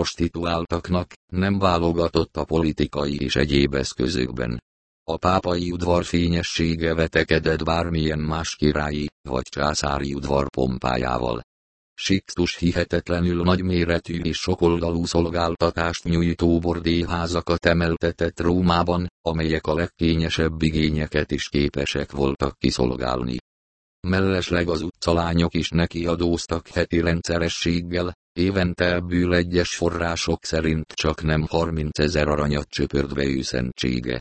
prostituáltaknak, nem válogatott a politikai és egyéb eszközökben. A pápai udvar fényessége vetekedett bármilyen más királyi, vagy császári udvar pompájával. Sixtus hihetetlenül nagyméretű és sokoldalú szolgáltatást nyújtó bordéházakat emeltetett Rómában, amelyek a legkényesebb igényeket is képesek voltak kiszolgálni. Mellesleg az utcalányok is neki adóztak heti rendszerességgel, évente ebből egyes források szerint csak nem 30 ezer aranyat csöpördve ő szentsége.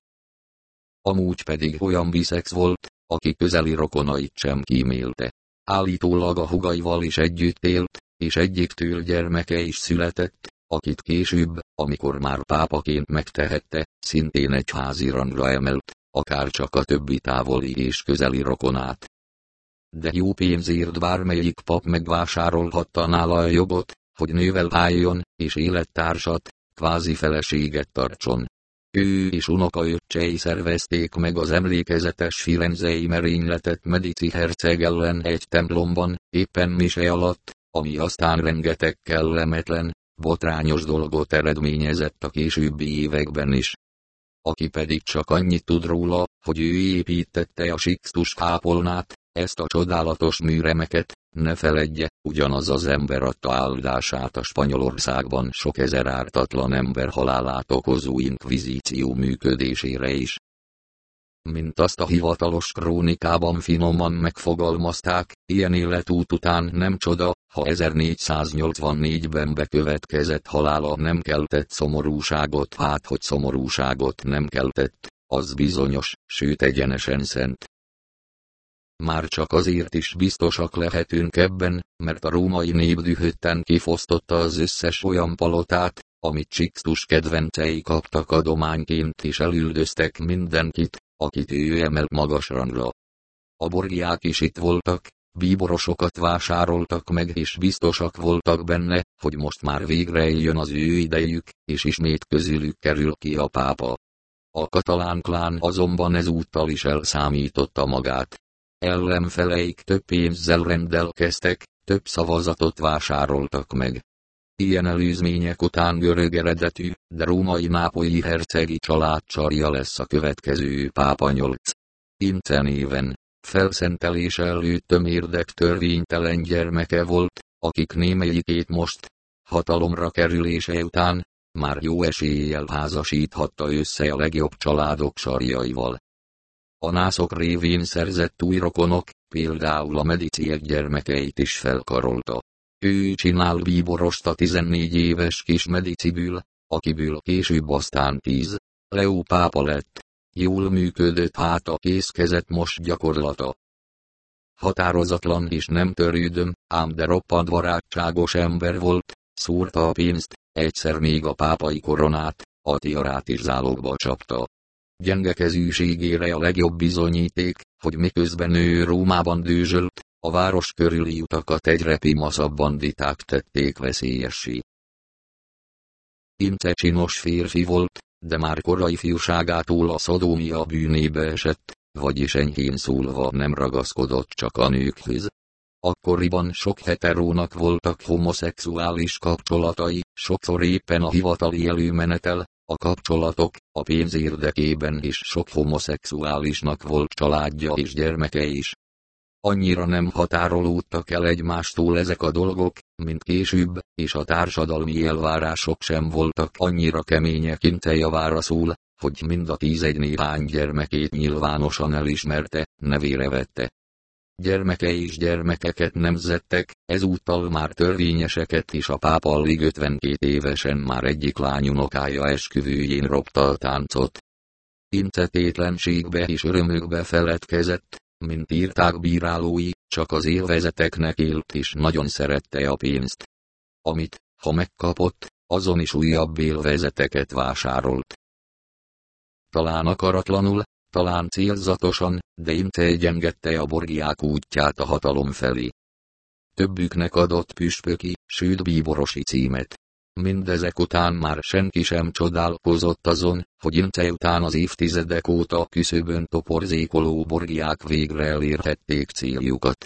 Amúgy pedig olyan biszex volt, aki közeli rokonait sem kímélte. Állítólag a hugaival is együtt élt, és egyiktől gyermeke is született, akit később, amikor már pápaként megtehette, szintén egy házi rangra emelt, akár csak a többi távoli és közeli rokonát. De jó pénzért bármelyik pap megvásárolhatta nála a jogot, hogy nővel álljon, és élettársat, kvázi feleséget tartson. Ő és unokaöccsei szervezték meg az emlékezetes firenzei merényletet Medici herceg ellen egy templomban, éppen mise alatt, ami aztán rengeteg kellemetlen, botrányos dolgot eredményezett a későbbi években is. Aki pedig csak annyit tud róla, hogy ő építette a Sixtus kápolnát, ezt a csodálatos műremeket, ne feledje, ugyanaz az ember adta áldását a Spanyolországban sok ezer ártatlan ember halálát okozó inkvizíció működésére is. Mint azt a hivatalos krónikában finoman megfogalmazták, ilyen életút után nem csoda, ha 1484-ben bekövetkezett halála nem keltett szomorúságot, hát hogy szomorúságot nem keltett, az bizonyos, sőt egyenesen szent. Már csak azért is biztosak lehetünk ebben, mert a római nép dühötten kifosztotta az összes olyan palotát, amit Sixtus kedvencei kaptak adományként és elüldöztek mindenkit, akit ő emelt magas rangra. A borgiák is itt voltak, bíborosokat vásároltak meg és biztosak voltak benne, hogy most már végre jön az ő idejük, és ismét közülük kerül ki a pápa. A katalán klán azonban ezúttal is elszámította magát, ellenfeleik több pénzzel rendelkeztek, több szavazatot vásároltak meg. Ilyen előzmények után görög eredetű, de római nápolyi hercegi család csarja lesz a következő pápa nyolc. Ince néven, felszentelés előtt tömérdek törvénytelen gyermeke volt, akik némelyikét most, hatalomra kerülése után, már jó eséllyel házasíthatta össze a legjobb családok sarjaival. A nászok révén szerzett új rokonok, például a mediciek gyermekeit is felkarolta. Ő csinál bíborost a 14 éves kis medicibül, akiből később aztán 10, Leó pápa lett. Jól működött hát a készkezet most gyakorlata. Határozatlan és nem törődöm, ám de roppant barátságos ember volt, szúrta a pénzt, egyszer még a pápai koronát, a tiarát is zálogba csapta. Gyenge kezűségére a legjobb bizonyíték, hogy miközben ő Rómában dőzsölt, a város körüli utakat egyre pimaszabb banditák tették veszélyessé. Inte csinos férfi volt, de már korai fiúságától a szadómia bűnébe esett, vagyis enyhén szólva nem ragaszkodott csak a nőkhöz. Akkoriban sok heterónak voltak homoszexuális kapcsolatai, sokszor éppen a hivatali előmenetel, a kapcsolatok, a pénz érdekében is sok homoszexuálisnak volt családja és gyermeke is. Annyira nem határolódtak el egymástól ezek a dolgok, mint később, és a társadalmi elvárások sem voltak annyira kemények inte javára szól, hogy mind a tízegy néhány gyermekét nyilvánosan elismerte, nevére vette gyermeke és gyermekeket nemzettek, ezúttal már törvényeseket is a pápa alig 52 évesen már egyik lányunokája esküvőjén ropta a táncot. Incetétlenségbe és örömökbe feledkezett, mint írták bírálói, csak az élvezeteknek élt és nagyon szerette a pénzt. Amit, ha megkapott, azon is újabb élvezeteket vásárolt. Talán akaratlanul, talán célzatosan, de Inte egyengedte a borgiák útját a hatalom felé. Többüknek adott püspöki, sőt bíborosi címet. Mindezek után már senki sem csodálkozott azon, hogy Inte után az évtizedek óta küszöbön toporzékoló borgiák végre elérhették céljukat.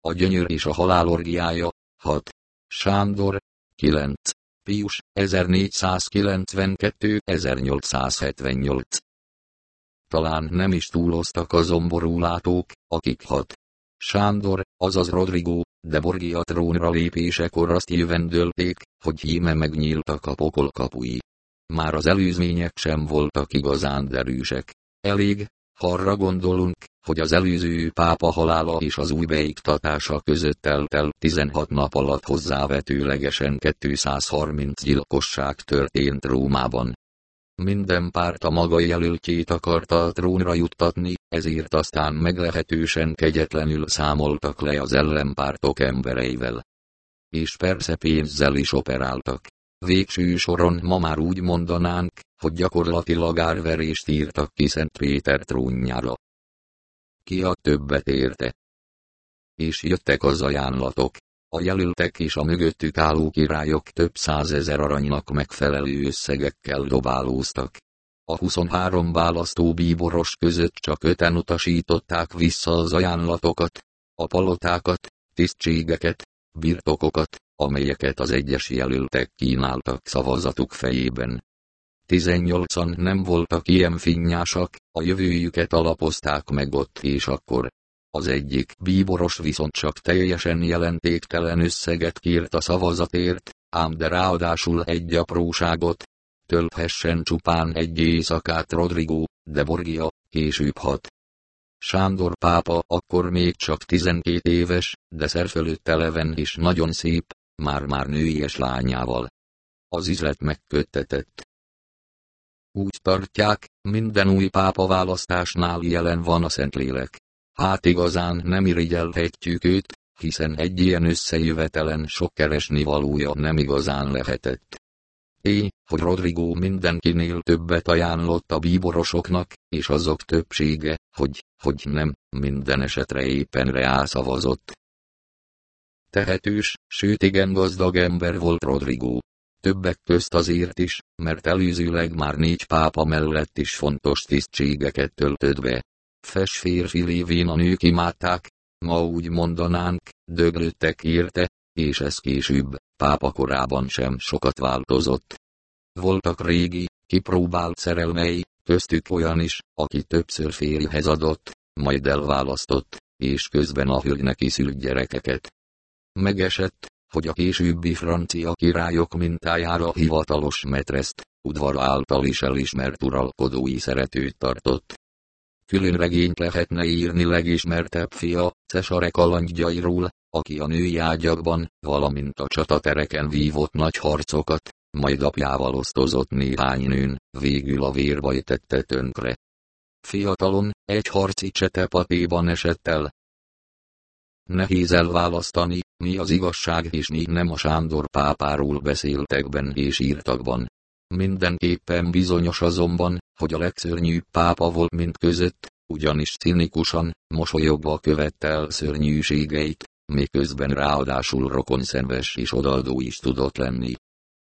A gyönyör és a halál orgiája, 6. Sándor, 9. Pius, 1492-1878. Talán nem is túloztak a zomború látók, akik hat. Sándor, azaz Rodrigo, de Borgia trónra lépésekor azt jövendölték, hogy íme megnyíltak a pokol kapui. Már az előzmények sem voltak igazán derűsek. Elég, ha arra gondolunk, hogy az előző pápa halála és az új beiktatása között el 16 nap alatt hozzávetőlegesen 230 gyilkosság történt Rómában. Minden párt a maga jelöltjét akarta a trónra juttatni, ezért aztán meglehetősen kegyetlenül számoltak le az ellenpártok embereivel. És persze pénzzel is operáltak. Végső soron ma már úgy mondanánk, hogy gyakorlatilag árverést írtak ki Szent Péter trónjára. Ki a többet érte? És jöttek az ajánlatok. A jelöltek és a mögöttük álló királyok több százezer aranynak megfelelő összegekkel dobálóztak. A 23 választó bíboros között csak öten utasították vissza az ajánlatokat, a palotákat, tisztségeket, birtokokat, amelyeket az egyes jelöltek kínáltak szavazatuk fejében. 18-an nem voltak ilyen finnyásak, a jövőjüket alapozták meg ott és akkor. Az egyik bíboros viszont csak teljesen jelentéktelen összeget kért a szavazatért, ám de ráadásul egy apróságot, tölthessen csupán egy éjszakát Rodrigo, de Borgia, később hat. Sándor pápa akkor még csak 12 éves, de szerfölött eleven és nagyon szép, már-már nőies lányával. Az üzlet megköttetett. Úgy tartják, minden új pápa választásnál jelen van a Szentlélek. Hát igazán nem irigyelhetjük őt, hiszen egy ilyen összejövetelen sok keresni valója nem igazán lehetett. É, hogy Rodrigo mindenkinél többet ajánlott a bíborosoknak, és azok többsége, hogy, hogy nem, minden esetre éppen reálszavazott. Tehetős, sőt igen gazdag ember volt Rodrigo. Többek közt azért is, mert előzőleg már négy pápa mellett is fontos tisztségeket töltött be. Fes férfi lévén a nők imádták, ma úgy mondanánk, döglöttek érte, és ez később, pápa korában sem sokat változott. Voltak régi, kipróbált szerelmei, köztük olyan is, aki többször férjhez adott, majd elválasztott, és közben a hölgynek szült gyerekeket. Megesett, hogy a későbbi francia királyok mintájára hivatalos metreszt, udvar által is elismert uralkodói szeretőt tartott. Külön regényt lehetne írni legismertebb fia, Cesare kalandjairól, aki a női ágyakban, valamint a csatatereken vívott nagy harcokat, majd apjával osztozott néhány nőn, végül a vérbaj tette tönkre. Fiatalon, egy harci csetepatéban esett el. Nehéz elválasztani, mi az igazság és mi nem a Sándor pápáról beszéltekben és írtakban. Mindenképpen bizonyos azonban, hogy a legszörnyűbb pápa volt mint között, ugyanis cinikusan, mosolyogva követte el szörnyűségeit, miközben ráadásul rokonszenves és odaldó is tudott lenni.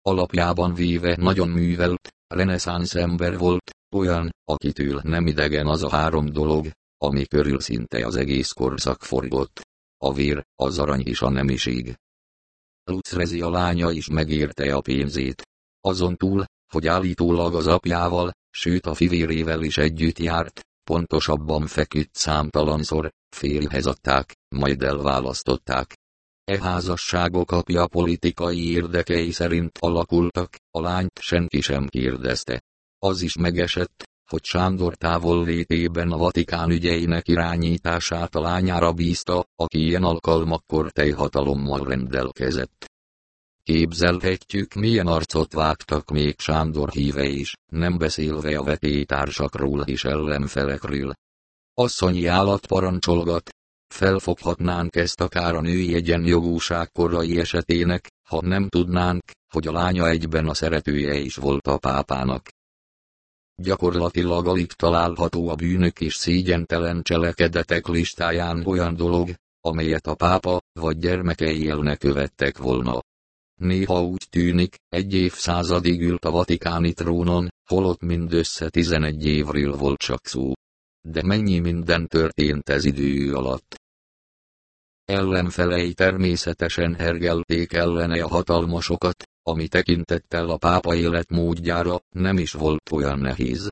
Alapjában véve nagyon művelt, reneszánsz ember volt, olyan, akitől nem idegen az a három dolog, ami körül szinte az egész korszak forgott. A vér, az arany és a nemiség. Lucrezi a lánya is megérte a pénzét. Azon túl, hogy állítólag az apjával, sőt a fivérével is együtt járt, pontosabban feküdt számtalanszor, férjhez adták, majd elválasztották. E házasságok apja politikai érdekei szerint alakultak, a lányt senki sem kérdezte. Az is megesett, hogy Sándor távol létében a Vatikán ügyeinek irányítását a lányára bízta, aki ilyen alkalmakkor teljhatalommal rendelkezett. Képzelhetjük milyen arcot vágtak még Sándor híve is, nem beszélve a vetétársakról és ellenfelekről. Asszonyi állat parancsolgat, Felfoghatnánk ezt akár a női egyenjogúság korai esetének, ha nem tudnánk, hogy a lánya egyben a szeretője is volt a pápának. Gyakorlatilag alig található a bűnök és szégyentelen cselekedetek listáján olyan dolog, amelyet a pápa vagy gyermekei el ne követtek volna. Néha úgy tűnik, egy évszázadig ült a vatikáni trónon, holott mindössze 11 évről volt csak szó. De mennyi minden történt ez idő alatt. Ellenfelei természetesen hergelték ellene a hatalmasokat, ami tekintettel a pápa életmódjára nem is volt olyan nehéz.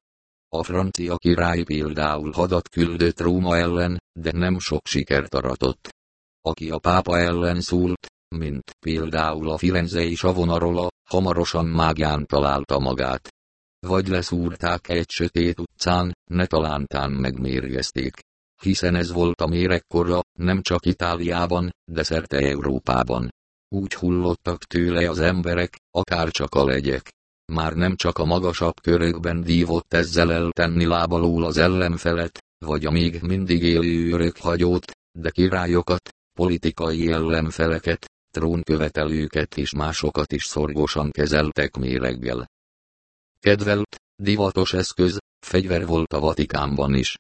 A francia király például hadat küldött Róma ellen, de nem sok sikert aratott. Aki a pápa ellen szólt, mint például a firenzei Savonarola, hamarosan mágián találta magát. Vagy leszúrták egy sötét utcán, ne talántán megmérgezték. Hiszen ez volt a mérekkora, nem csak Itáliában, de szerte Európában. Úgy hullottak tőle az emberek, akár csak a legyek. Már nem csak a magasabb körökben dívott ezzel eltenni lábalól az ellenfelet, vagy a még mindig élő örökhagyót, de királyokat, politikai ellenfeleket, trónkövetelőket és másokat is szorgosan kezeltek méreggel. Kedvelt, divatos eszköz, fegyver volt a Vatikánban is.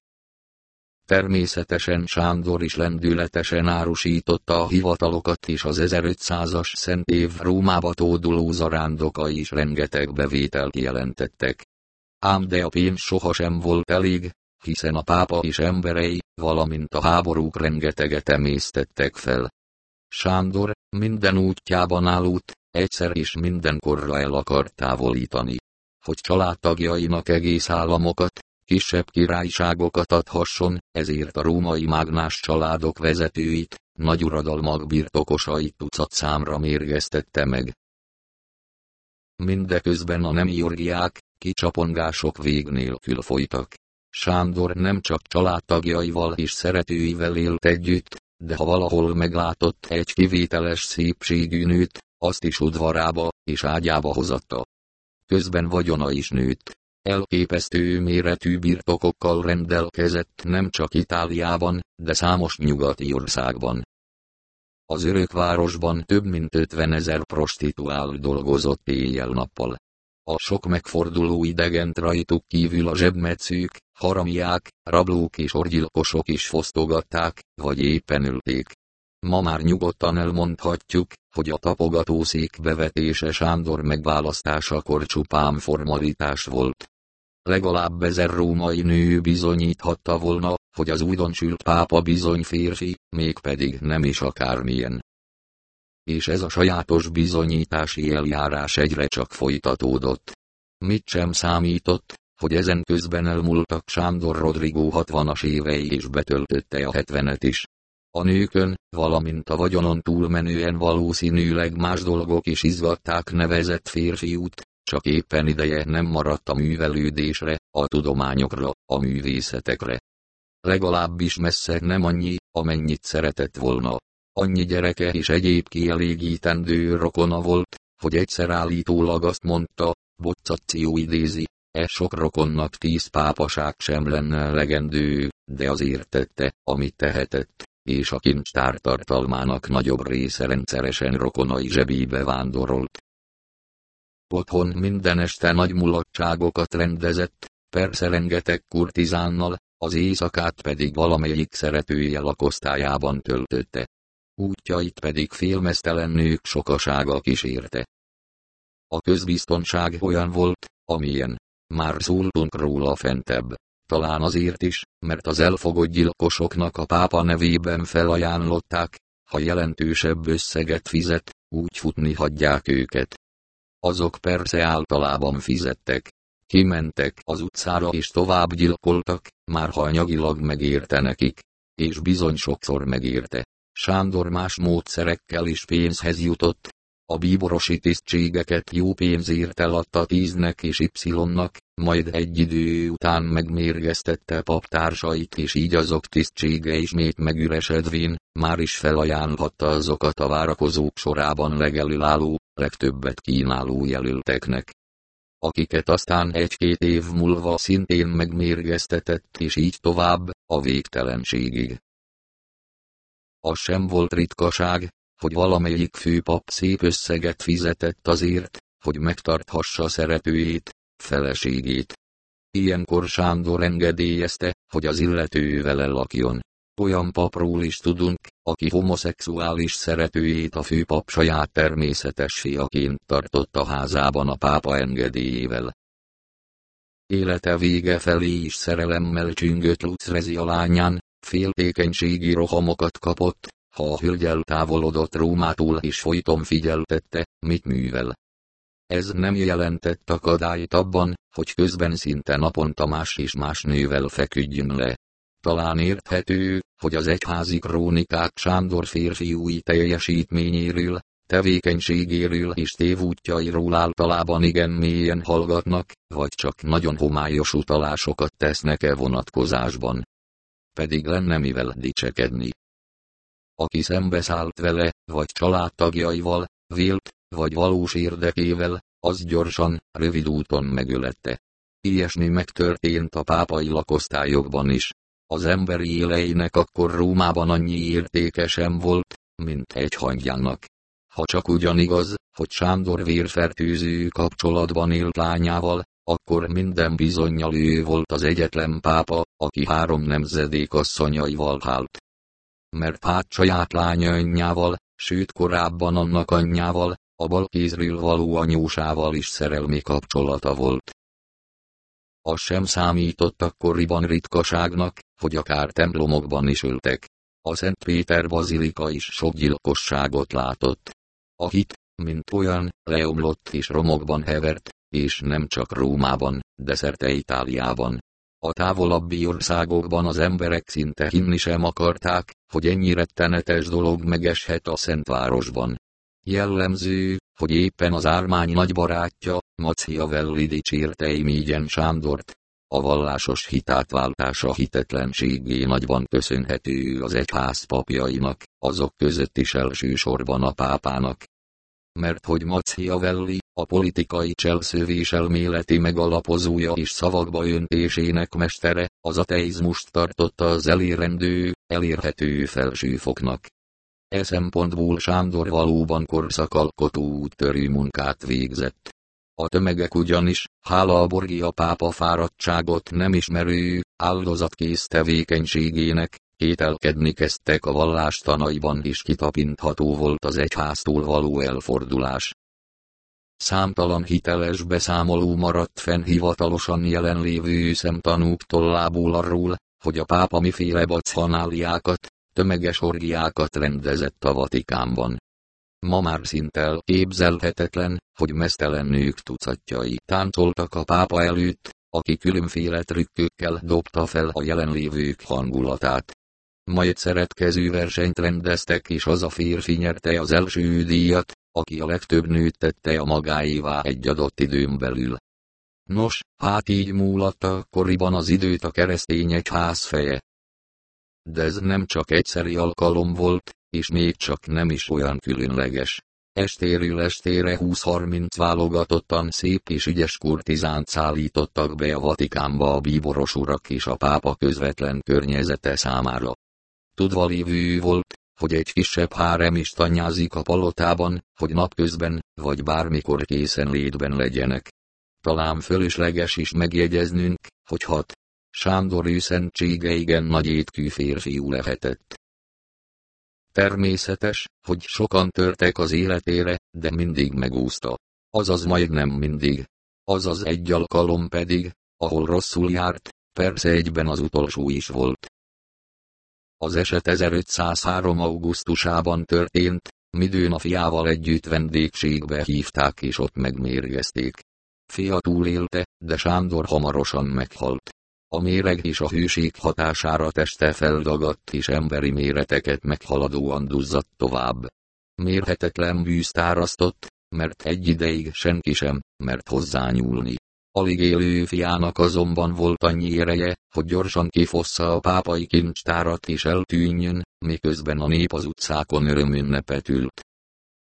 Természetesen Sándor is lendületesen árusította a hivatalokat és az 1500-as szent év Rómába tóduló zarándokai is rengeteg bevételt jelentettek. Ám de a pénz sohasem volt elég, hiszen a pápa és emberei, valamint a háborúk rengeteget emésztettek fel. Sándor, minden útjában állót, egyszer és mindenkorra el akart távolítani. Hogy családtagjainak egész államokat, kisebb királyságokat adhasson, ezért a római mágnás családok vezetőit, nagyuradalmak birtokosait tucat számra mérgeztette meg. Mindeközben a nem orgiák, kicsapongások vég nélkül folytak. Sándor nem csak családtagjaival és szeretőivel élt együtt, de ha valahol meglátott egy kivételes szépségű nőt, azt is udvarába és ágyába hozatta. Közben vagyona is nőtt. Elképesztő méretű birtokokkal rendelkezett nem csak Itáliában, de számos nyugati országban. Az örökvárosban több mint 50 ezer prostituál dolgozott éjjel-nappal. A sok megforduló idegent rajtuk kívül a zsebmetszők, haramiák, rablók és orgyilkosok is fosztogatták, vagy éppen ülték. Ma már nyugodtan elmondhatjuk, hogy a tapogatószék bevetése Sándor megválasztásakor csupán formalitás volt. Legalább ezer római nő bizonyíthatta volna, hogy az újdonsült pápa bizony férfi, mégpedig nem is akármilyen. És ez a sajátos bizonyítási eljárás egyre csak folytatódott. Mit sem számított, hogy ezen közben elmúltak Sándor Rodrigo 60-as évei és betöltötte a 70-et is. A nőkön, valamint a vagyonon túlmenően valószínűleg más dolgok is izgatták nevezett férfiút, csak éppen ideje nem maradt a művelődésre, a tudományokra, a művészetekre. Legalábbis messze nem annyi, amennyit szeretett volna. Annyi gyereke és egyéb kielégítendő rokona volt, hogy egyszer állítólag azt mondta, Bocacció idézi, e sok rokonnak tíz pápaság sem lenne legendő, de azért tette, amit tehetett, és a kincstár tartalmának nagyobb része rendszeresen rokonai zsebébe vándorolt. Otthon minden este nagy mulatságokat rendezett, persze rengeteg kurtizánnal, az éjszakát pedig valamelyik szeretője lakosztályában töltötte. Útjait pedig félmeztelen nők sokasága kísérte. A közbiztonság olyan volt, amilyen. Már szóltunk róla fentebb. Talán azért is, mert az elfogott gyilkosoknak a pápa nevében felajánlották, ha jelentősebb összeget fizet, úgy futni hagyják őket. Azok persze általában fizettek. Kimentek az utcára és tovább gyilkoltak, már ha anyagilag megérte nekik. És bizony sokszor megérte. Sándor más módszerekkel is pénzhez jutott, a bíborosi tisztségeket jó pénzért eladta tíznek és Y-nak, majd egy idő után megmérgeztette paptársait és így azok tisztsége ismét megüresedvén, már is felajánlhatta azokat a várakozók sorában legelőálló, legtöbbet kínáló jelölteknek. Akiket aztán egy-két év múlva szintén megmérgeztetett és így tovább, a végtelenségig. Az sem volt ritkaság, hogy valamelyik főpap szép összeget fizetett azért, hogy megtarthassa szeretőjét, feleségét. Ilyenkor Sándor engedélyezte, hogy az illető vele lakjon. Olyan papról is tudunk, aki homoszexuális szeretőjét a főpap saját természetes fiaként tartotta házában a pápa engedélyével. Élete vége felé is szerelemmel csüngött Lucrezi a lányán, féltékenységi rohamokat kapott, ha a hölgyel távolodott Rómától és folyton figyeltette, mit művel. Ez nem jelentett akadályt abban, hogy közben szinte naponta más és más nővel feküdjön le. Talán érthető, hogy az egyházi krónikák Sándor férfiúi teljesítményéről, tevékenységéről és tévútjairól általában igen mélyen hallgatnak, vagy csak nagyon homályos utalásokat tesznek e vonatkozásban. Pedig lenne mivel dicsekedni. Aki szembeszállt vele, vagy családtagjaival, vélt, vagy valós érdekével, az gyorsan, rövid úton megölette. Ilyesmi megtörtént a pápai lakosztályokban is. Az emberi éleinek akkor Rómában annyi értéke sem volt, mint egy hangjának. Ha csak ugyanigaz, hogy Sándor vérfertőző kapcsolatban élt lányával, akkor minden bizonyal ő volt az egyetlen pápa, aki három nemzedék asszonyaival hált. Mert hát saját lánya anyjával, sőt korábban annak anyjával, a balkézről való anyósával is szerelmi kapcsolata volt. Az sem számított akkoriban ritkaságnak, hogy akár templomokban is öltek. A Szent Péter bazilika is sok gyilkosságot látott. A hit, mint olyan, leomlott és romokban hevert, és nem csak Rómában, de szerte Itáliában. A távolabbi országokban az emberek szinte hinni sem akarták, hogy ennyire tenetes dolog megeshet a Szentvárosban. Jellemző, hogy éppen az ármány nagy barátja, Machiavelli dicsérte Emígyen Sándort. A vallásos hitátváltása hitetlenségé nagyban köszönhető az egyház papjainak, azok között is elsősorban a pápának. Mert hogy Machiavelli, a politikai cselszövés elméleti megalapozója és szavakba öntésének mestere, az ateizmust tartotta az elérendő, elérhető felsőfoknak. E szempontból Sándor valóban korszakalkotó úttörő munkát végzett. A tömegek ugyanis, hála a Borgia pápa fáradtságot nem ismerő, áldozatkész tevékenységének, kételkedni kezdtek a vallástanaiban is kitapintható volt az egyháztól való elfordulás. Számtalan hiteles beszámoló maradt fenn hivatalosan jelenlévő szemtanúk tollából arról, hogy a pápa miféle bacchanáliákat, tömeges orgiákat rendezett a Vatikánban. Ma már szinte képzelhetetlen, hogy mesztelen nők tucatjai táncoltak a pápa előtt, aki különféle trükkökkel dobta fel a jelenlévők hangulatát. Majd szeretkező versenyt rendeztek és az a férfi nyerte az első díjat, aki a legtöbb nőt tette a magáévá egy adott időn belül. Nos, hát így múlatta akkoriban az időt a keresztények házfeje, de ez nem csak egyszeri alkalom volt, és még csak nem is olyan különleges. Estéről estére 20-30 válogatottan szép és ügyes kurtizánt szállítottak be a Vatikánba a bíboros urak és a pápa közvetlen környezete számára. Tudva lévő volt, hogy egy kisebb hárem is tanyázik a palotában, hogy napközben, vagy bármikor készen létben legyenek. Talán fölösleges is megjegyeznünk, hogy hat, Sándor őszentsége igen nagy étkű férfiú lehetett. Természetes, hogy sokan törtek az életére, de mindig megúszta. Azaz majdnem mindig. Azaz egy alkalom pedig, ahol rosszul járt, persze egyben az utolsó is volt. Az eset 1503. augusztusában történt, midőn a fiával együtt vendégségbe hívták és ott megmérgezték. Fia túlélte, de Sándor hamarosan meghalt. A méreg és a hőség hatására teste feldagadt és emberi méreteket meghaladóan duzzadt tovább. Mérhetetlen bűzt árasztott, mert egy ideig senki sem, mert hozzányúlni. Alig élő fiának azonban volt annyi ereje, hogy gyorsan kifossza a pápai kincstárat és eltűnjön, miközben a nép az utcákon örömünnepet ült.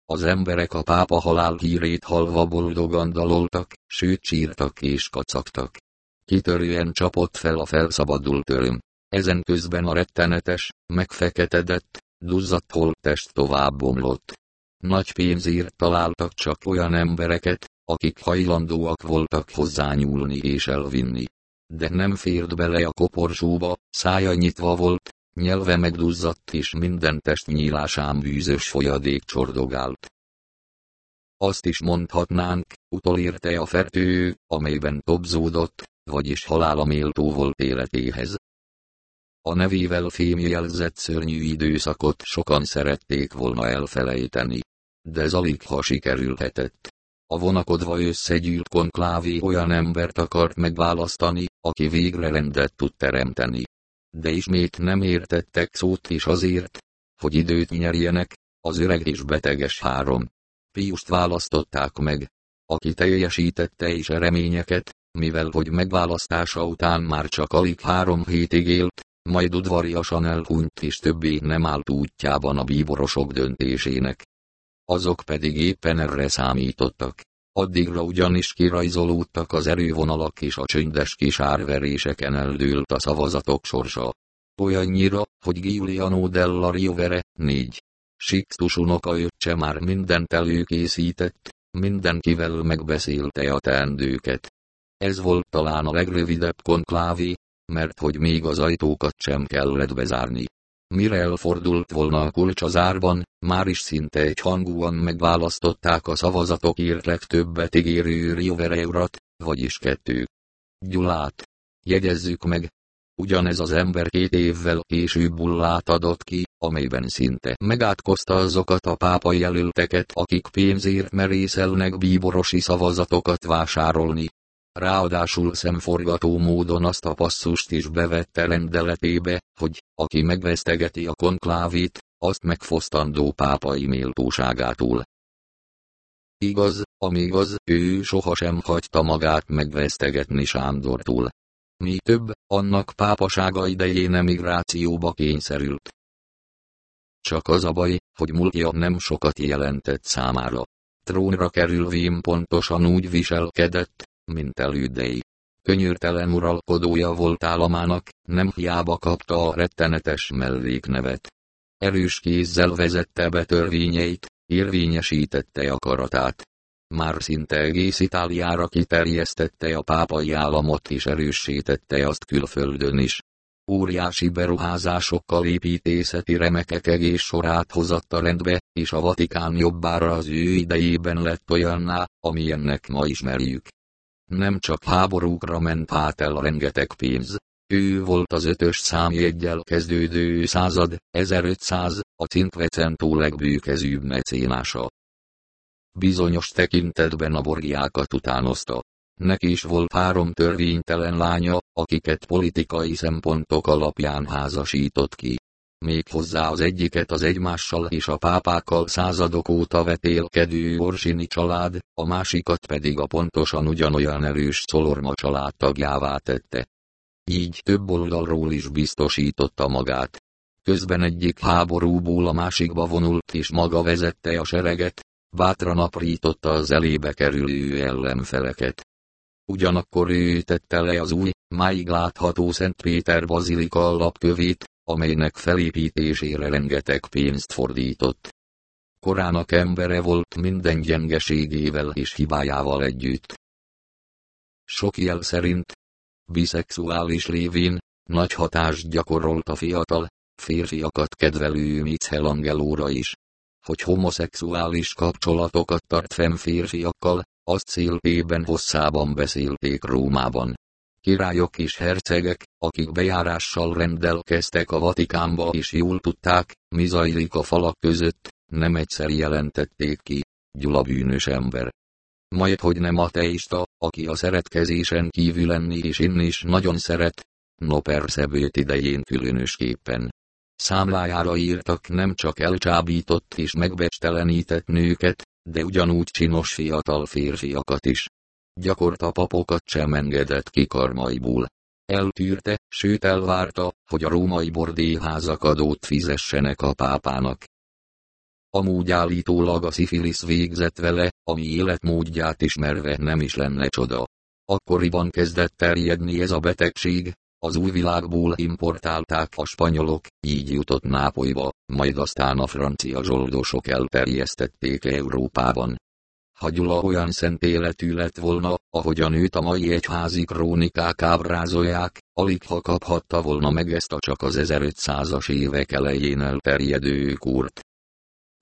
Az emberek a pápa halál hírét halva boldogan daloltak, sőt sírtak és kacagtak. Kitörően csapott fel a felszabadult öröm. Ezen közben a rettenetes, megfeketedett, duzzadt holttest tovább bomlott. Nagy pénzért találtak csak olyan embereket, akik hajlandóak voltak hozzányúlni és elvinni. De nem fért bele a koporsóba, szája nyitva volt, nyelve megduzzadt és minden test nyílásán bűzös folyadék csordogált. Azt is mondhatnánk, utolérte a fertő, amelyben tobzódott, vagyis halála méltó volt életéhez. A nevével fémjelzett szörnyű időszakot sokan szerették volna elfelejteni. De ez alig ha sikerülhetett. A vonakodva összegyűlt konklávé olyan embert akart megválasztani, aki végre rendet tud teremteni. De ismét nem értettek szót és azért, hogy időt nyerjenek, az öreg és beteges három. Piust választották meg, aki teljesítette is reményeket, mivel hogy megválasztása után már csak alig három hétig élt, majd udvariasan elhunyt és többé nem állt útjában a bíborosok döntésének. Azok pedig éppen erre számítottak. Addigra ugyanis kirajzolódtak az erővonalak és a csöndes kis árveréseken eldőlt a szavazatok sorsa. Olyannyira, hogy Giuliano della Riovere, négy. Sixtus unoka öccse már mindent előkészített, mindenkivel megbeszélte a teendőket. Ez volt talán a legrövidebb konklávé, mert hogy még az ajtókat sem kellett bezárni. Mire elfordult volna a kulcs az árban, már is szinte egy hangúan megválasztották a szavazatokért legtöbbet ígérő Riovere urat, vagyis kettő. Gyulát. Jegyezzük meg. Ugyanez az ember két évvel később bullát adott ki, amelyben szinte megátkozta azokat a pápa jelölteket, akik pénzért merészelnek bíborosi szavazatokat vásárolni, Ráadásul szemforgató módon azt a passzust is bevette rendeletébe, hogy, aki megvesztegeti a konklávit, azt megfosztandó pápai méltóságától. Igaz, amíg az, ő sohasem hagyta magát megvesztegetni Sándortól. Mi több, annak pápasága idején emigrációba kényszerült. Csak az a baj, hogy múltja nem sokat jelentett számára. Trónra kerülvén pontosan úgy viselkedett, mint elődei. Könyörtelen uralkodója volt államának, nem hiába kapta a rettenetes melléknevet. Erős kézzel vezette be törvényeit, érvényesítette akaratát. Már szinte egész Itáliára kiterjesztette a pápai államot és erősítette azt külföldön is. Óriási beruházásokkal építészeti remekek egész sorát hozatta rendbe, és a Vatikán jobbára az ő idejében lett olyanná, amilyennek ma ismerjük. Nem csak háborúkra ment át el rengeteg pénz. Ő volt az ötös számjegyel kezdődő század, 1500, a Cinquecento legbűkezűbb mecénása. Bizonyos tekintetben a borgiákat utánozta. Neki is volt három törvénytelen lánya, akiket politikai szempontok alapján házasított ki méghozzá az egyiket az egymással és a pápákkal századok óta vetélkedő Orsini család, a másikat pedig a pontosan ugyanolyan erős Szolorma család tagjává tette. Így több oldalról is biztosította magát. Közben egyik háborúból a másikba vonult és maga vezette a sereget, bátran aprította az elébe kerülő ellenfeleket. Ugyanakkor ő tette le az új, máig látható Szent Péter bazilika alapkövét, amelynek felépítésére rengeteg pénzt fordított. Korának embere volt minden gyengeségével és hibájával együtt. Sok jel szerint, biszexuális lévén, nagy hatást gyakorolt a fiatal, férfiakat kedvelő Michelangelo-ra is. Hogy homoszexuális kapcsolatokat tart fenn férfiakkal, azt célpében hosszában beszélték Rómában királyok és hercegek, akik bejárással rendelkeztek a Vatikánba és jól tudták, mi zajlik a falak között, nem egyszer jelentették ki, Gyula bűnös ember. Majd hogy nem ateista, aki a szeretkezésen kívül lenni és inni is nagyon szeret, no persze bőt idején különösképpen. Számlájára írtak nem csak elcsábított és megbecstelenített nőket, de ugyanúgy csinos fiatal férfiakat is gyakorta papokat sem engedett ki karmaiból. Eltűrte, sőt elvárta, hogy a római bordéházak adót fizessenek a pápának. Amúgy állítólag a szifilisz végzett vele, ami életmódját ismerve nem is lenne csoda. Akkoriban kezdett terjedni ez a betegség, az új világból importálták a spanyolok, így jutott Nápolyba, majd aztán a francia zsoldosok elterjesztették Európában. Ha Gyula olyan szent életű lett volna, ahogyan őt a mai egyházi krónikák ábrázolják, alig ha kaphatta volna meg ezt a csak az 1500-as évek elején elterjedő kurt.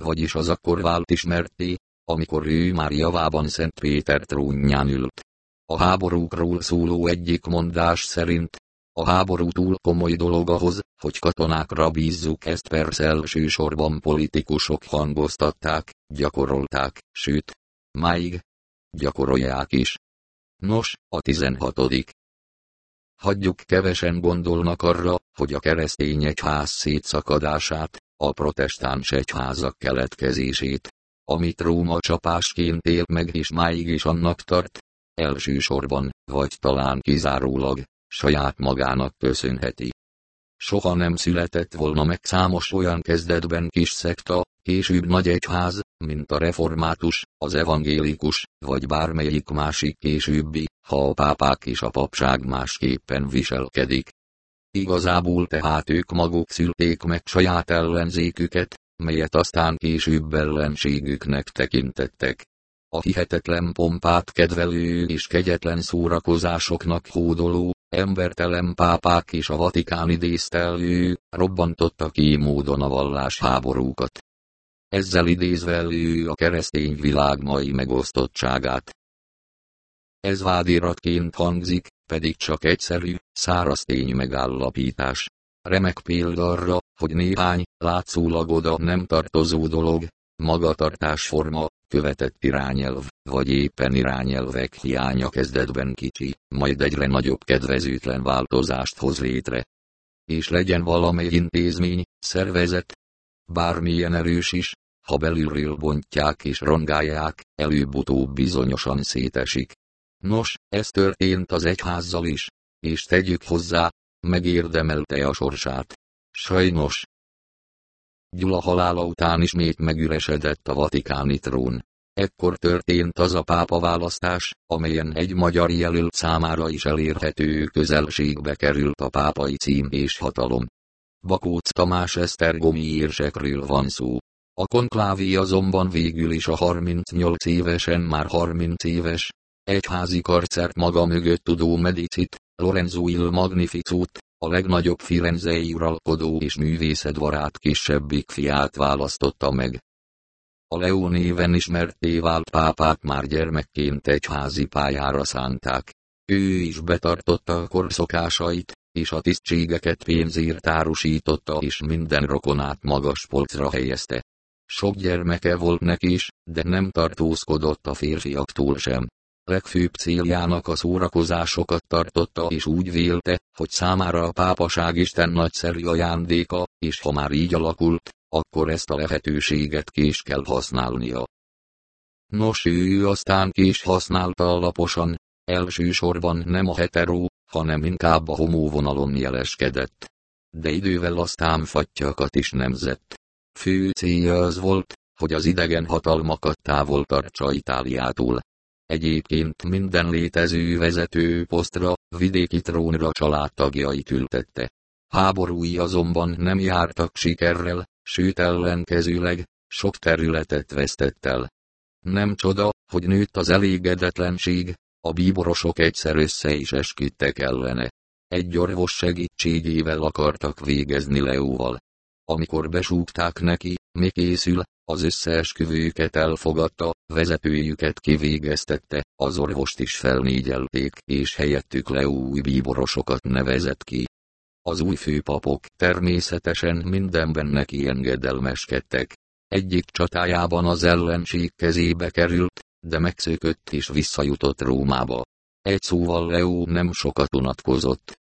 Vagyis az akkor vált ismerté, amikor ő már javában Szent Péter trónján ült. A háborúkról szóló egyik mondás szerint, a háború túl komoly dolog ahhoz, hogy katonákra bízzuk ezt persze elsősorban politikusok hangoztatták, gyakorolták, sőt, Máig gyakorolják is. Nos, a 16. Hagyjuk kevesen gondolnak arra, hogy a keresztény egyház szétszakadását, a protestáns egyházak keletkezését, amit Róma csapásként él meg és máig is annak tart, elsősorban, vagy talán kizárólag, saját magának köszönheti. Soha nem született volna meg számos olyan kezdetben kis szekta, később nagy egyház, mint a református, az evangélikus, vagy bármelyik másik későbbi, ha a pápák és a papság másképpen viselkedik. Igazából tehát ők maguk szülték meg saját ellenzéküket, melyet aztán később ellenségüknek tekintettek. A hihetetlen pompát kedvelő és kegyetlen szórakozásoknak hódoló, embertelen pápák és a Vatikán idéztelő, robbantotta ki módon a vallásháborúkat. Ezzel idézve elő a keresztény világ mai megosztottságát. Ez vádiratként hangzik, pedig csak egyszerű, száraz tény megállapítás. Remek példa arra, hogy néhány, látszólag oda nem tartozó dolog, magatartásforma, követett irányelv, vagy éppen irányelvek hiánya kezdetben kicsi, majd egyre nagyobb kedvezőtlen változást hoz létre. És legyen valamely intézmény, szervezet, bármilyen erős is, ha belülről bontják és rongálják, előbb-utóbb bizonyosan szétesik. Nos, ez történt az egyházzal is, és tegyük hozzá, megérdemelte a sorsát. Sajnos. Gyula halála után ismét megüresedett a vatikáni trón. Ekkor történt az a pápa választás, amelyen egy magyar jelölt számára is elérhető közelségbe került a pápai cím és hatalom. Bakóc Tamás Esztergomi érsekről van szó. A konklávé azonban végül is a 38 évesen már 30 éves, egyházi karcert maga mögött tudó medicit, Lorenzo il Magnificót, a legnagyobb firenzei uralkodó és művészedvarát kisebbik fiát választotta meg. A Leó néven ismerté vált pápák már gyermekként egyházi pályára szánták. Ő is betartotta a korszokásait, és a tisztségeket pénzért árusította és minden rokonát magas polcra helyezte. Sok gyermeke volt neki is, de nem tartózkodott a férfiaktól sem. Legfőbb céljának a szórakozásokat tartotta és úgy vélte, hogy számára a pápaság Isten nagyszerű ajándéka, és ha már így alakult, akkor ezt a lehetőséget kés kell használnia. Nos ő aztán kés használta alaposan, elsősorban nem a hetero, hanem inkább a homó vonalon jeleskedett. De idővel aztán fattyakat is nemzett. Fő célja az volt, hogy az idegen hatalmakat távol tartsa Itáliától. Egyébként minden létező vezető posztra, vidéki trónra családtagjait ültette. Háborúi azonban nem jártak sikerrel, sőt ellenkezőleg, sok területet vesztett el. Nem csoda, hogy nőtt az elégedetlenség, a bíborosok egyszer össze is esküdtek ellene. Egy orvos segítségével akartak végezni Leóval. Amikor besúgták neki, mi készül, az összeesküvőket elfogadta, vezetőjüket kivégeztette, az orvost is felnégyelték, és helyettük új bíborosokat nevezett ki. Az új főpapok természetesen mindenben neki engedelmeskedtek. Egyik csatájában az ellenség kezébe került, de megszökött és visszajutott Rómába. Egy szóval Leó nem sokat unatkozott.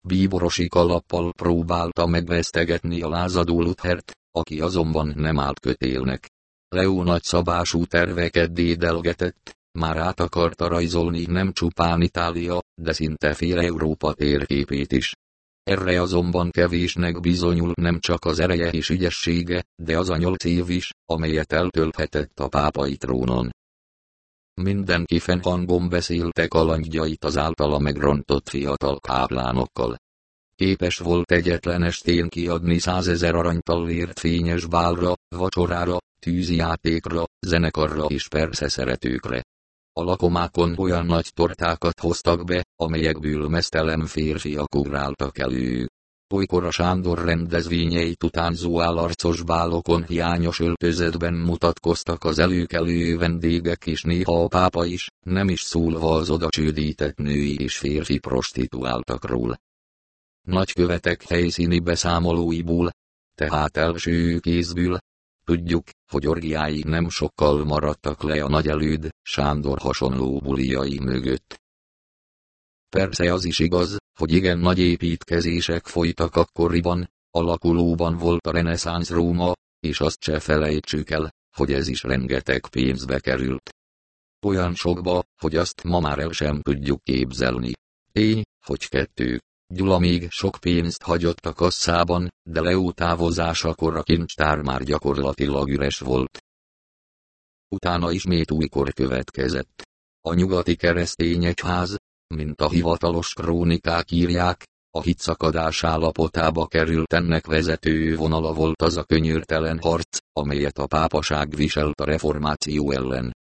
Bíborosi kalappal próbálta megvesztegetni a lázadó Luthert, aki azonban nem állt kötélnek. Leó nagy szabású terveket dédelgetett, már át akarta rajzolni nem csupán Itália, de szinte fél Európa térképét is. Erre azonban kevésnek bizonyul nem csak az ereje és ügyessége, de az a nyolc év is, amelyet eltölthetett a pápai trónon. Mindenki fennhangon beszéltek alangyait az általa megrontott fiatal káplánokkal. Képes volt egyetlen estén kiadni százezer aranytallért fényes bálra, vacsorára, tűzijátékra, zenekarra és persze szeretőkre. A lakomákon olyan nagy tortákat hoztak be, amelyekből mesztelen férfiak ugráltak elő. Olykor a Sándor rendezvényei utánzó állarcos bálokon hiányos öltözetben mutatkoztak az előkelő vendégek és néha a pápa is, nem is szólva az oda csődített női és férfi prostituáltakról. Nagykövetek helyszíni beszámolóiból, tehát első kézből, Tudjuk, hogy orgiái nem sokkal maradtak le a nagy előd, Sándor hasonló buliai mögött. Persze az is igaz, hogy igen nagy építkezések folytak akkoriban, alakulóban volt a reneszánsz Róma, és azt se felejtsük el, hogy ez is rengeteg pénzbe került. Olyan sokba, hogy azt ma már el sem tudjuk képzelni. Tény, hogy kettő. Gyula még sok pénzt hagyott a kasszában, de Leó távozásakor a kincstár már gyakorlatilag üres volt. Utána ismét újkor következett. A nyugati keresztény egyház, mint a hivatalos krónikák írják, a hitszakadás állapotába került ennek vezető vonala volt az a könyörtelen harc, amelyet a pápaság viselt a reformáció ellen.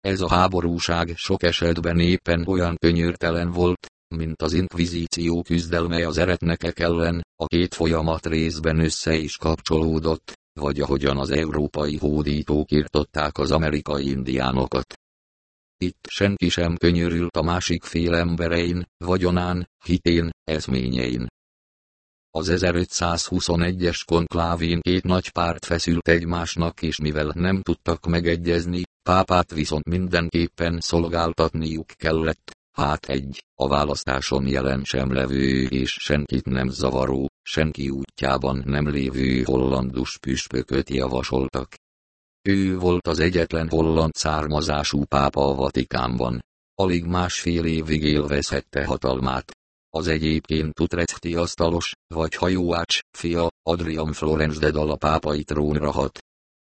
Ez a háborúság sok esetben éppen olyan könyörtelen volt, mint az inkvizíció küzdelme az eretnekek ellen, a két folyamat részben össze is kapcsolódott, vagy ahogyan az európai hódítók írtották az amerikai indiánokat. Itt senki sem könyörült a másik fél emberein, vagyonán, hitén, eszményein. Az 1521-es konklávén két nagy párt feszült egymásnak és mivel nem tudtak megegyezni, pápát viszont mindenképpen szolgáltatniuk kellett, hát egy, a választáson jelen sem levő és senkit nem zavaró, senki útjában nem lévő hollandus püspököt javasoltak. Ő volt az egyetlen holland származású pápa a Vatikánban. Alig másfél évig élvezhette hatalmát. Az egyébként Utrechti asztalos, vagy hajóács, fia, Adrian Florence de Dalla pápai trónra hat.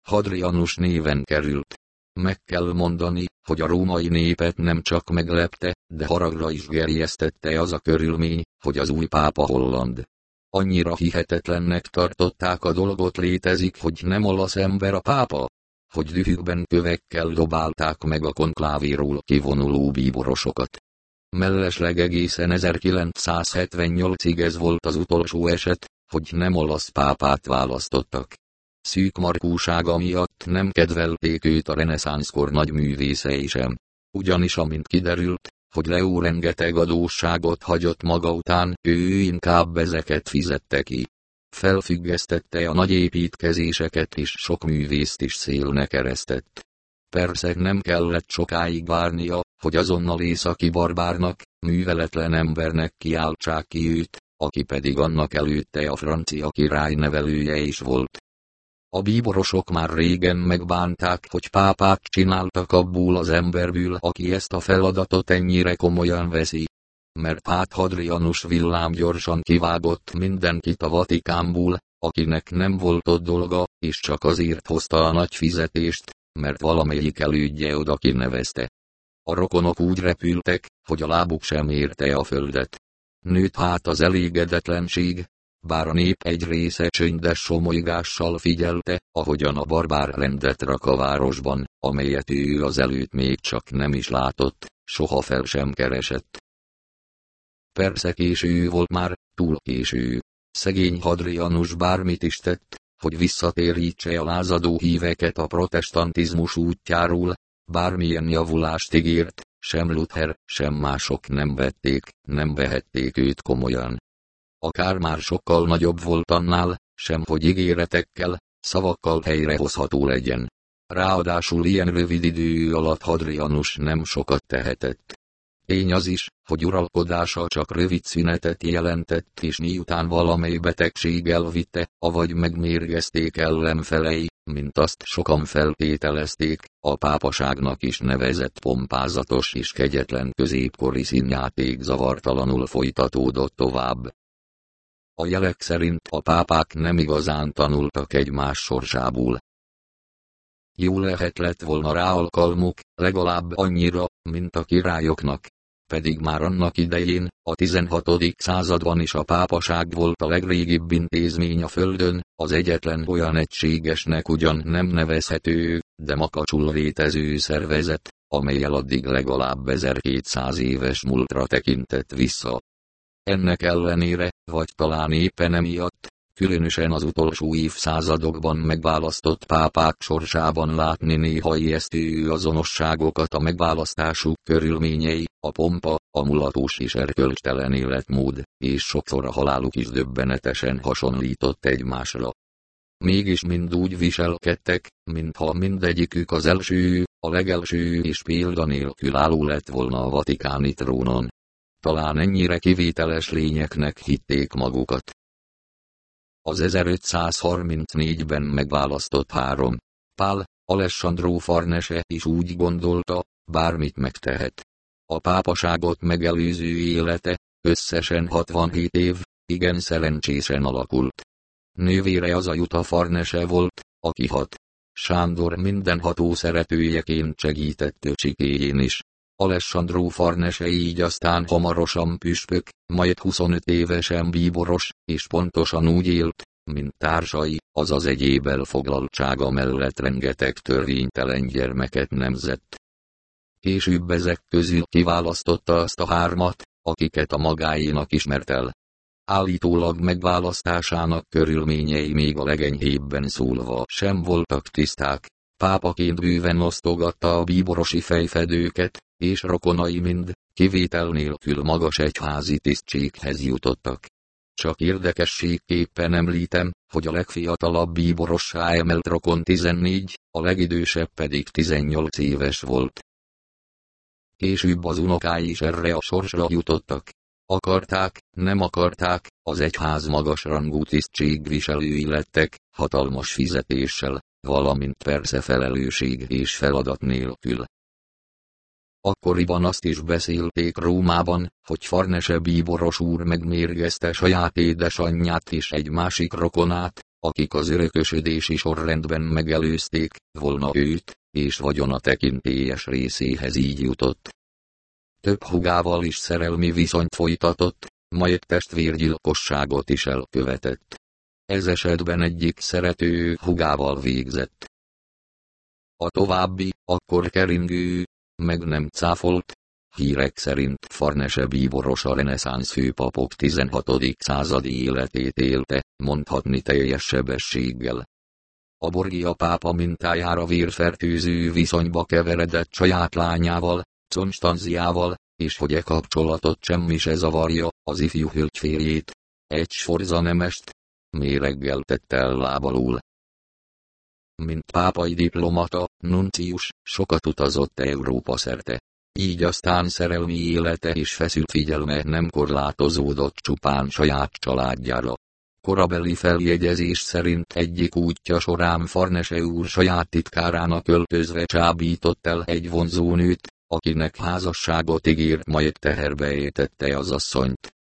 Hadrianus néven került. Meg kell mondani, hogy a római népet nem csak meglepte, de haragra is gerjesztette az a körülmény, hogy az új pápa holland. Annyira hihetetlennek tartották a dolgot létezik, hogy nem olasz ember a pápa, hogy dühükben kövekkel dobálták meg a konklávéról kivonuló bíborosokat. Mellesleg egészen 1978-ig ez volt az utolsó eset, hogy nem olasz pápát választottak. Szűk markúsága miatt nem kedvelték őt a reneszánszkor nagy művészei sem. Ugyanis amint kiderült, hogy Leó rengeteg adósságot hagyott maga után, ő inkább ezeket fizette ki felfüggesztette a nagy építkezéseket és sok művészt is szélnek eresztett. Persze nem kellett sokáig várnia, hogy azonnal északi barbárnak, műveletlen embernek kiáltsák ki őt, aki pedig annak előtte a francia király nevelője is volt. A bíborosok már régen megbánták, hogy pápák csináltak abból az emberből, aki ezt a feladatot ennyire komolyan veszi, mert hát Hadrianus villám gyorsan kivágott mindenkit a Vatikánból, akinek nem volt ott dolga, és csak azért hozta a nagy fizetést, mert valamelyik elődje oda kinevezte. A rokonok úgy repültek, hogy a lábuk sem érte a földet. Nőtt hát az elégedetlenség, bár a nép egy része csöndes somolygással figyelte, ahogyan a barbár rendet rak a városban, amelyet ő az előtt még csak nem is látott, soha fel sem keresett. Persze késő volt már, túl késő. Szegény Hadrianus bármit is tett, hogy visszatérítse a lázadó híveket a protestantizmus útjáról, bármilyen javulást ígért, sem Luther, sem mások nem vették, nem vehették őt komolyan. Akár már sokkal nagyobb volt annál, sem hogy ígéretekkel, szavakkal helyrehozható legyen. Ráadásul ilyen rövid idő alatt Hadrianus nem sokat tehetett. Tény az is, hogy uralkodása csak rövid szünetet jelentett és miután valamely betegség elvitte, avagy megmérgezték ellenfelei, mint azt sokan feltételezték, a pápaságnak is nevezett pompázatos és kegyetlen középkori színjáték zavartalanul folytatódott tovább. A jelek szerint a pápák nem igazán tanultak egymás sorsából. Jó lehet lett volna rá alkalmuk, legalább annyira, mint a királyoknak, pedig már annak idején, a 16. században is a pápaság volt a legrégibb intézmény a földön, az egyetlen olyan egységesnek ugyan nem nevezhető, de makacsul létező szervezet, amelyel addig legalább 1200 éves múltra tekintett vissza. Ennek ellenére, vagy talán éppen emiatt, különösen az utolsó évszázadokban megválasztott pápák sorsában látni néha ijesztő azonosságokat a megválasztásuk körülményei, a pompa, a mulatós és erkölcstelen életmód, és sokszor a haláluk is döbbenetesen hasonlított egymásra. mégis mind úgy viselkedtek, mintha mindegyikük az első, a legelső és példanélkül álló lett volna a vatikáni trónon. Talán ennyire kivételes lényeknek hitték magukat. Az 1534-ben megválasztott három. Pál, Alessandro Farnese is úgy gondolta, bármit megtehet. A pápaságot megelőző élete, összesen 67 év, igen szerencsésen alakult. Nővére az a Juta Farnese volt, aki hat. Sándor mindenható szeretőjeként segített öcsikéjén is. Alessandro Farnese így aztán hamarosan püspök, majd 25 évesen bíboros, és pontosan úgy élt, mint társai, azaz egyéb elfoglaltsága mellett rengeteg törvénytelen gyermeket nemzett. Később ezek közül kiválasztotta azt a hármat, akiket a magáénak ismert el. Állítólag megválasztásának körülményei még a legenyhébben szólva sem voltak tiszták. Pápaként bőven osztogatta a bíborosi fejfedőket, és rokonai mind, kivétel nélkül magas egyházi tisztséghez jutottak. Csak érdekességképpen említem, hogy a legfiatalabb bíborossá emelt rokon 14, a legidősebb pedig 18 éves volt. Később az unokái is erre a sorsra jutottak. Akarták, nem akarták, az egyház magas rangú tisztségviselői lettek, hatalmas fizetéssel, valamint persze felelősség és feladat nélkül. Akkoriban azt is beszélték Rómában, hogy Farnese bíboros úr megmérgezte saját édesanyját és egy másik rokonát, akik az örökösödési sorrendben megelőzték volna őt, és vagyona tekintélyes részéhez így jutott. Több hugával is szerelmi viszonyt folytatott, majd testvérgyilkosságot is elkövetett. Ez esetben egyik szerető hugával végzett. A további, akkor keringő, meg nem cáfolt. Hírek szerint Farnese bíboros a reneszánsz főpapok 16. századi életét élte, mondhatni teljes sebességgel. A Borgia pápa mintájára vérfertőző viszonyba keveredett saját lányával, Constanziával, és hogy e kapcsolatot semmi se zavarja, az ifjú hölgy férjét. Egy sorza nemest, méreggel tette el lábalul. Mint pápai diplomata, nuncius, sokat utazott Európa szerte. Így aztán szerelmi élete és feszült figyelme nem korlátozódott csupán saját családjára. Korabeli feljegyezés szerint egyik útja során Farnese úr saját titkárának öltözve csábított el egy vonzónőt, akinek házasságot ígért majd teherbe étette az asszonyt.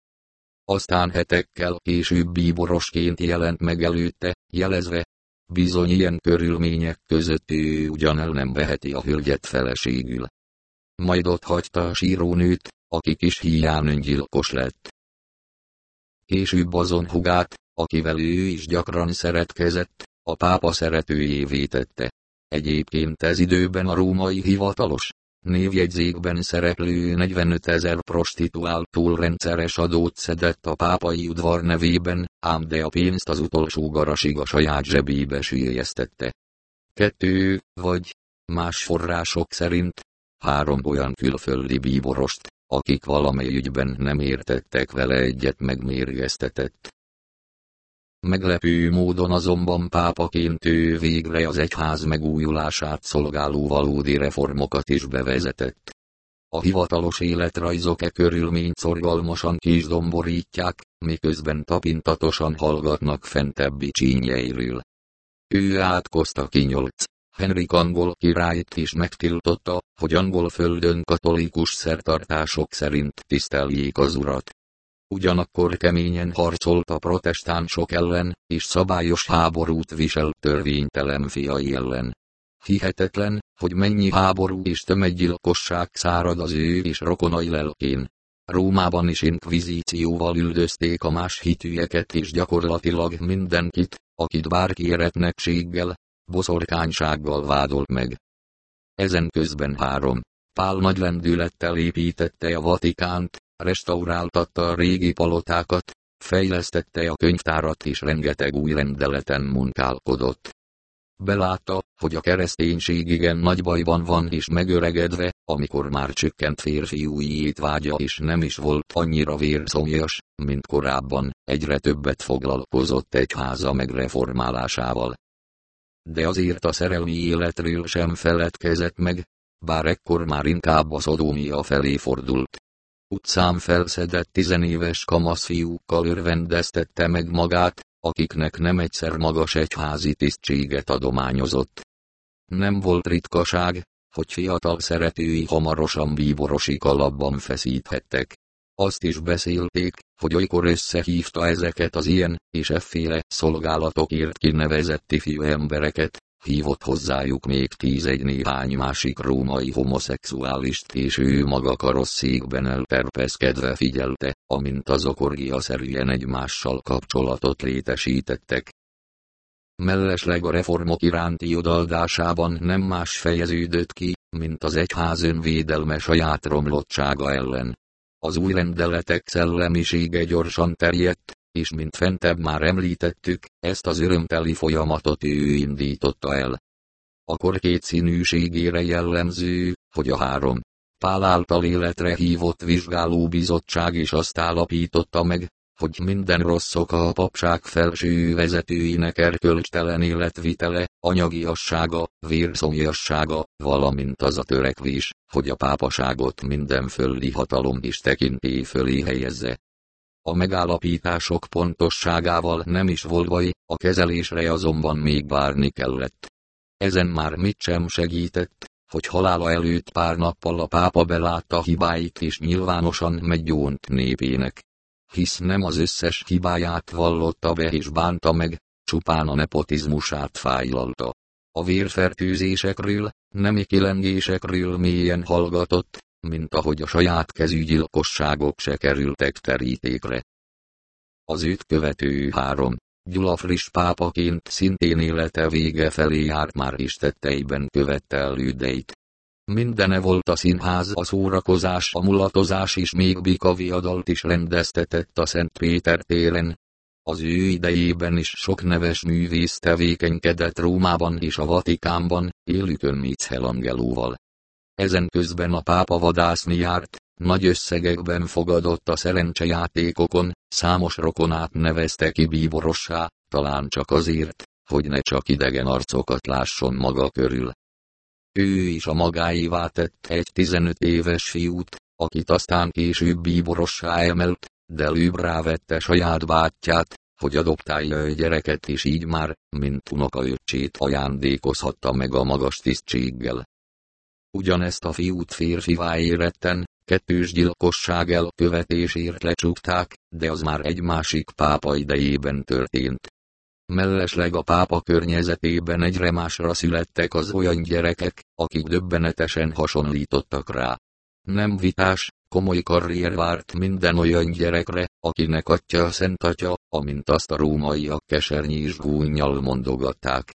Aztán hetekkel később bíborosként jelent meg előtte, jelezve, Bizony ilyen körülmények között ő ugyan nem veheti a hölgyet feleségül. Majd ott hagyta a sírónőt, aki kis hián öngyilkos lett. Később azon hugát, akivel ő is gyakran szeretkezett, a pápa szeretőjévé tette. Egyébként ez időben a római hivatalos, névjegyzékben szereplő 45 ezer prostituáltól rendszeres adót szedett a pápai udvar nevében, ám de a pénzt az utolsó garasig a saját zsebébe sülyeztette. Kettő, vagy, más források szerint, három olyan külföldi bíborost, akik valamely ügyben nem értettek vele egyet megmérgeztetett. Meglepő módon azonban pápaként ő végre az egyház megújulását szolgáló valódi reformokat is bevezetett. A hivatalos életrajzok e körülményt szorgalmasan kisdomborítják, miközben tapintatosan hallgatnak fentebbi csínyeiről. Ő átkozta ki nyolc. Henrik angol királyt is megtiltotta, hogy angol földön katolikus szertartások szerint tiszteljék az urat. Ugyanakkor keményen harcolt a protestánsok ellen, és szabályos háborút viselt törvénytelen fiai ellen. Hihetetlen, hogy mennyi háború és tömeggyilkosság szárad az ő és rokonai lelkén. Rómában is inkvizícióval üldözték a más hitűeket és gyakorlatilag mindenkit, akit bárki éretnekséggel, boszorkánysággal vádolt meg. Ezen közben három, Pál nagy lendülettel építette a Vatikánt, restauráltatta a régi palotákat, fejlesztette a könyvtárat és rengeteg új rendeleten munkálkodott. Belátta, hogy a kereszténység igen nagy bajban van és megöregedve, amikor már csökkent férfiúi vágya és nem is volt annyira vérszomjas, mint korábban, egyre többet foglalkozott egy háza megreformálásával. De azért a szerelmi életről sem feledkezett meg, bár ekkor már inkább a szodómia felé fordult. Utcán felszedett tizenéves kamaszfiúkkal örvendeztette meg magát, akiknek nem egyszer magas egyházi tisztséget adományozott. Nem volt ritkaság, hogy fiatal szeretői hamarosan bíborosi kalapban feszíthettek. Azt is beszélték, hogy olykor összehívta ezeket az ilyen és efféle szolgálatokért kinevezett ifjú embereket, hívott hozzájuk még tízegy néhány másik római homoszexuálist és ő maga karosszékben elperpeszkedve figyelte, amint azok orgia-szerűen egymással kapcsolatot létesítettek. Mellesleg a reformok iránti odaadásában nem más fejeződött ki, mint az egyház önvédelme saját romlottsága ellen. Az új rendeletek szellemisége gyorsan terjedt, és mint fentebb már említettük, ezt az örömteli folyamatot ő indította el. A kor kétszínűségére jellemző, hogy a három Pál által életre hívott vizsgálóbizottság is azt állapította meg, hogy minden rossz oka a papság felső vezetőinek erkölcstelen életvitele, anyagiassága, vérszomjassága, valamint az a törekvés, hogy a pápaságot minden földi hatalom is tekinté fölé helyezze. A megállapítások pontosságával nem is volt baj, a kezelésre azonban még várni kellett. Ezen már mit sem segített, hogy halála előtt pár nappal a pápa belátta hibáit és nyilvánosan meggyónt népének. Hisz nem az összes hibáját vallotta be és bánta meg, csupán a nepotizmusát fájlalta. A vérfertőzésekről, nemi kilengésekről mélyen hallgatott, mint ahogy a saját kezű gyilkosságok se kerültek terítékre. Az őt követő három, Gyula friss pápaként szintén élete vége felé járt már is tetteiben követte elődeit. Mindene volt a színház, a szórakozás, a mulatozás és még bika viadalt is rendeztetett a Szent Péter téren. Az ő idejében is sok neves művész tevékenykedett Rómában és a Vatikánban, élükön Michelangelo-val. Ezen közben a pápa vadászni járt, nagy összegekben fogadott a szerencsejátékokon, számos rokonát nevezte ki bíborossá, talán csak azért, hogy ne csak idegen arcokat lásson maga körül. Ő is a magáévá tett egy 15 éves fiút, akit aztán később bíborossá emelt, de lőbb rávette saját bátyját, hogy adoptálja a gyereket és így már, mint unokaöccsét ajándékozhatta meg a magas tisztséggel. Ugyanezt a fiút férfivá éretten, kettős gyilkosság elkövetésért lecsukták, de az már egy másik pápa idejében történt. Mellesleg a pápa környezetében egyre másra születtek az olyan gyerekek, akik döbbenetesen hasonlítottak rá. Nem vitás, komoly karrier várt minden olyan gyerekre, akinek atya a szent atya, amint azt a rómaiak kesernyés gúnyjal mondogatták.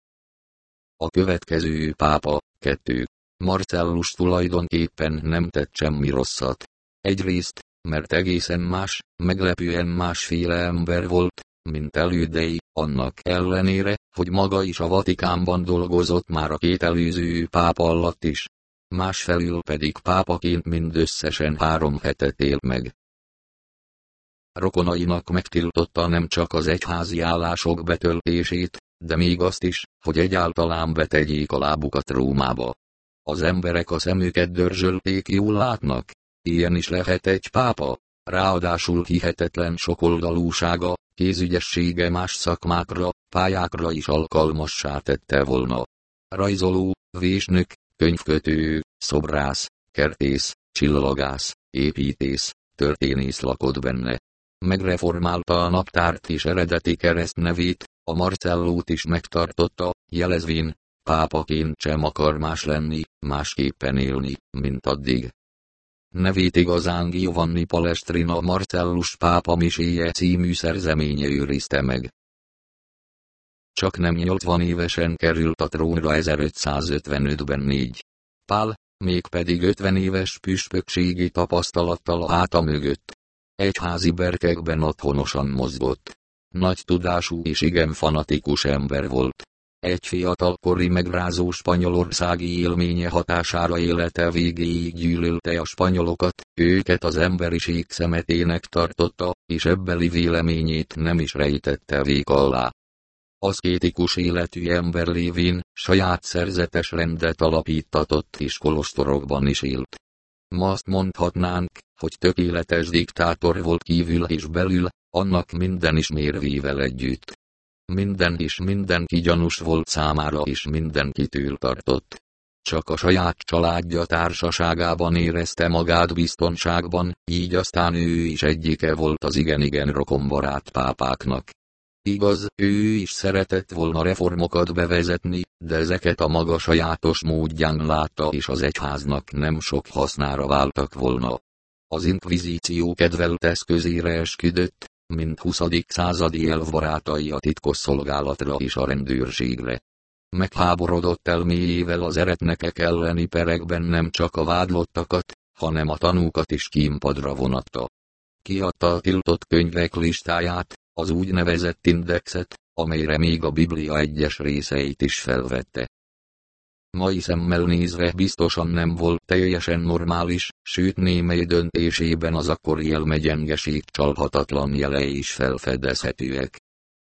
A következő pápa, kettő. Marcellus tulajdonképpen nem tett semmi rosszat. Egyrészt, mert egészen más, meglepően másféle ember volt, mint elődei, annak ellenére, hogy maga is a Vatikánban dolgozott már a két előző pápa alatt is. Másfelül pedig pápaként mindösszesen három hetet élt meg. Rokonainak megtiltotta nem csak az egyházi állások betöltését, de még azt is, hogy egyáltalán betegyék a lábukat Rómába. Az emberek a szemüket dörzsölték jól látnak. Ilyen is lehet egy pápa. Ráadásul hihetetlen sokoldalúsága, kézügyessége más szakmákra, pályákra is alkalmassá tette volna. Rajzoló, vésnök, könyvkötő, szobrász, kertész, csillagász, építész, történész lakott benne. Megreformálta a naptárt és eredeti keresztnevét, a Marcellót is megtartotta, jelezvén, pápaként sem akar más lenni, másképpen élni, mint addig. Nevét igazán Giovanni Palestrina Marcellus pápa miséje című szerzeménye őrizte meg. Csak nem 80 évesen került a trónra 1555-ben négy. Pál, mégpedig 50 éves püspökségi tapasztalattal a háta mögött. Egyházi berkekben otthonosan mozgott. Nagy tudású és igen fanatikus ember volt. Egy fiatalkori megrázó spanyolországi élménye hatására élete végéig gyűlölte a spanyolokat, őket az emberiség szemetének tartotta, és ebbeli véleményét nem is rejtette vék alá. Kétikus életű ember lévén, saját szerzetes rendet alapítatott és kolostorokban is élt. Ma azt mondhatnánk, hogy tökéletes diktátor volt kívül és belül, annak minden is mérvével együtt. Minden is mindenki gyanús volt számára és mindenkitől tartott. Csak a saját családja társaságában érezte magát biztonságban, így aztán ő is egyike volt az igen-igen rokonbarát pápáknak. Igaz, ő is szeretett volna reformokat bevezetni, de ezeket a maga sajátos módján látta és az egyháznak nem sok hasznára váltak volna. Az inkvizíció kedvelt eszközére esküdött, mint 20. századi elvbarátai a titkosszolgálatra és a rendőrségre. Megháborodott elméjével az eretnekek elleni perekben nem csak a vádlottakat, hanem a tanúkat is kínpadra vonatta. Kiadta a tiltott könyvek listáját, az úgynevezett indexet, amelyre még a Biblia egyes részeit is felvette. Mai szemmel nézve biztosan nem volt teljesen normális, sőt némely döntésében az akkori elmegyengeség csalhatatlan jelei is felfedezhetőek.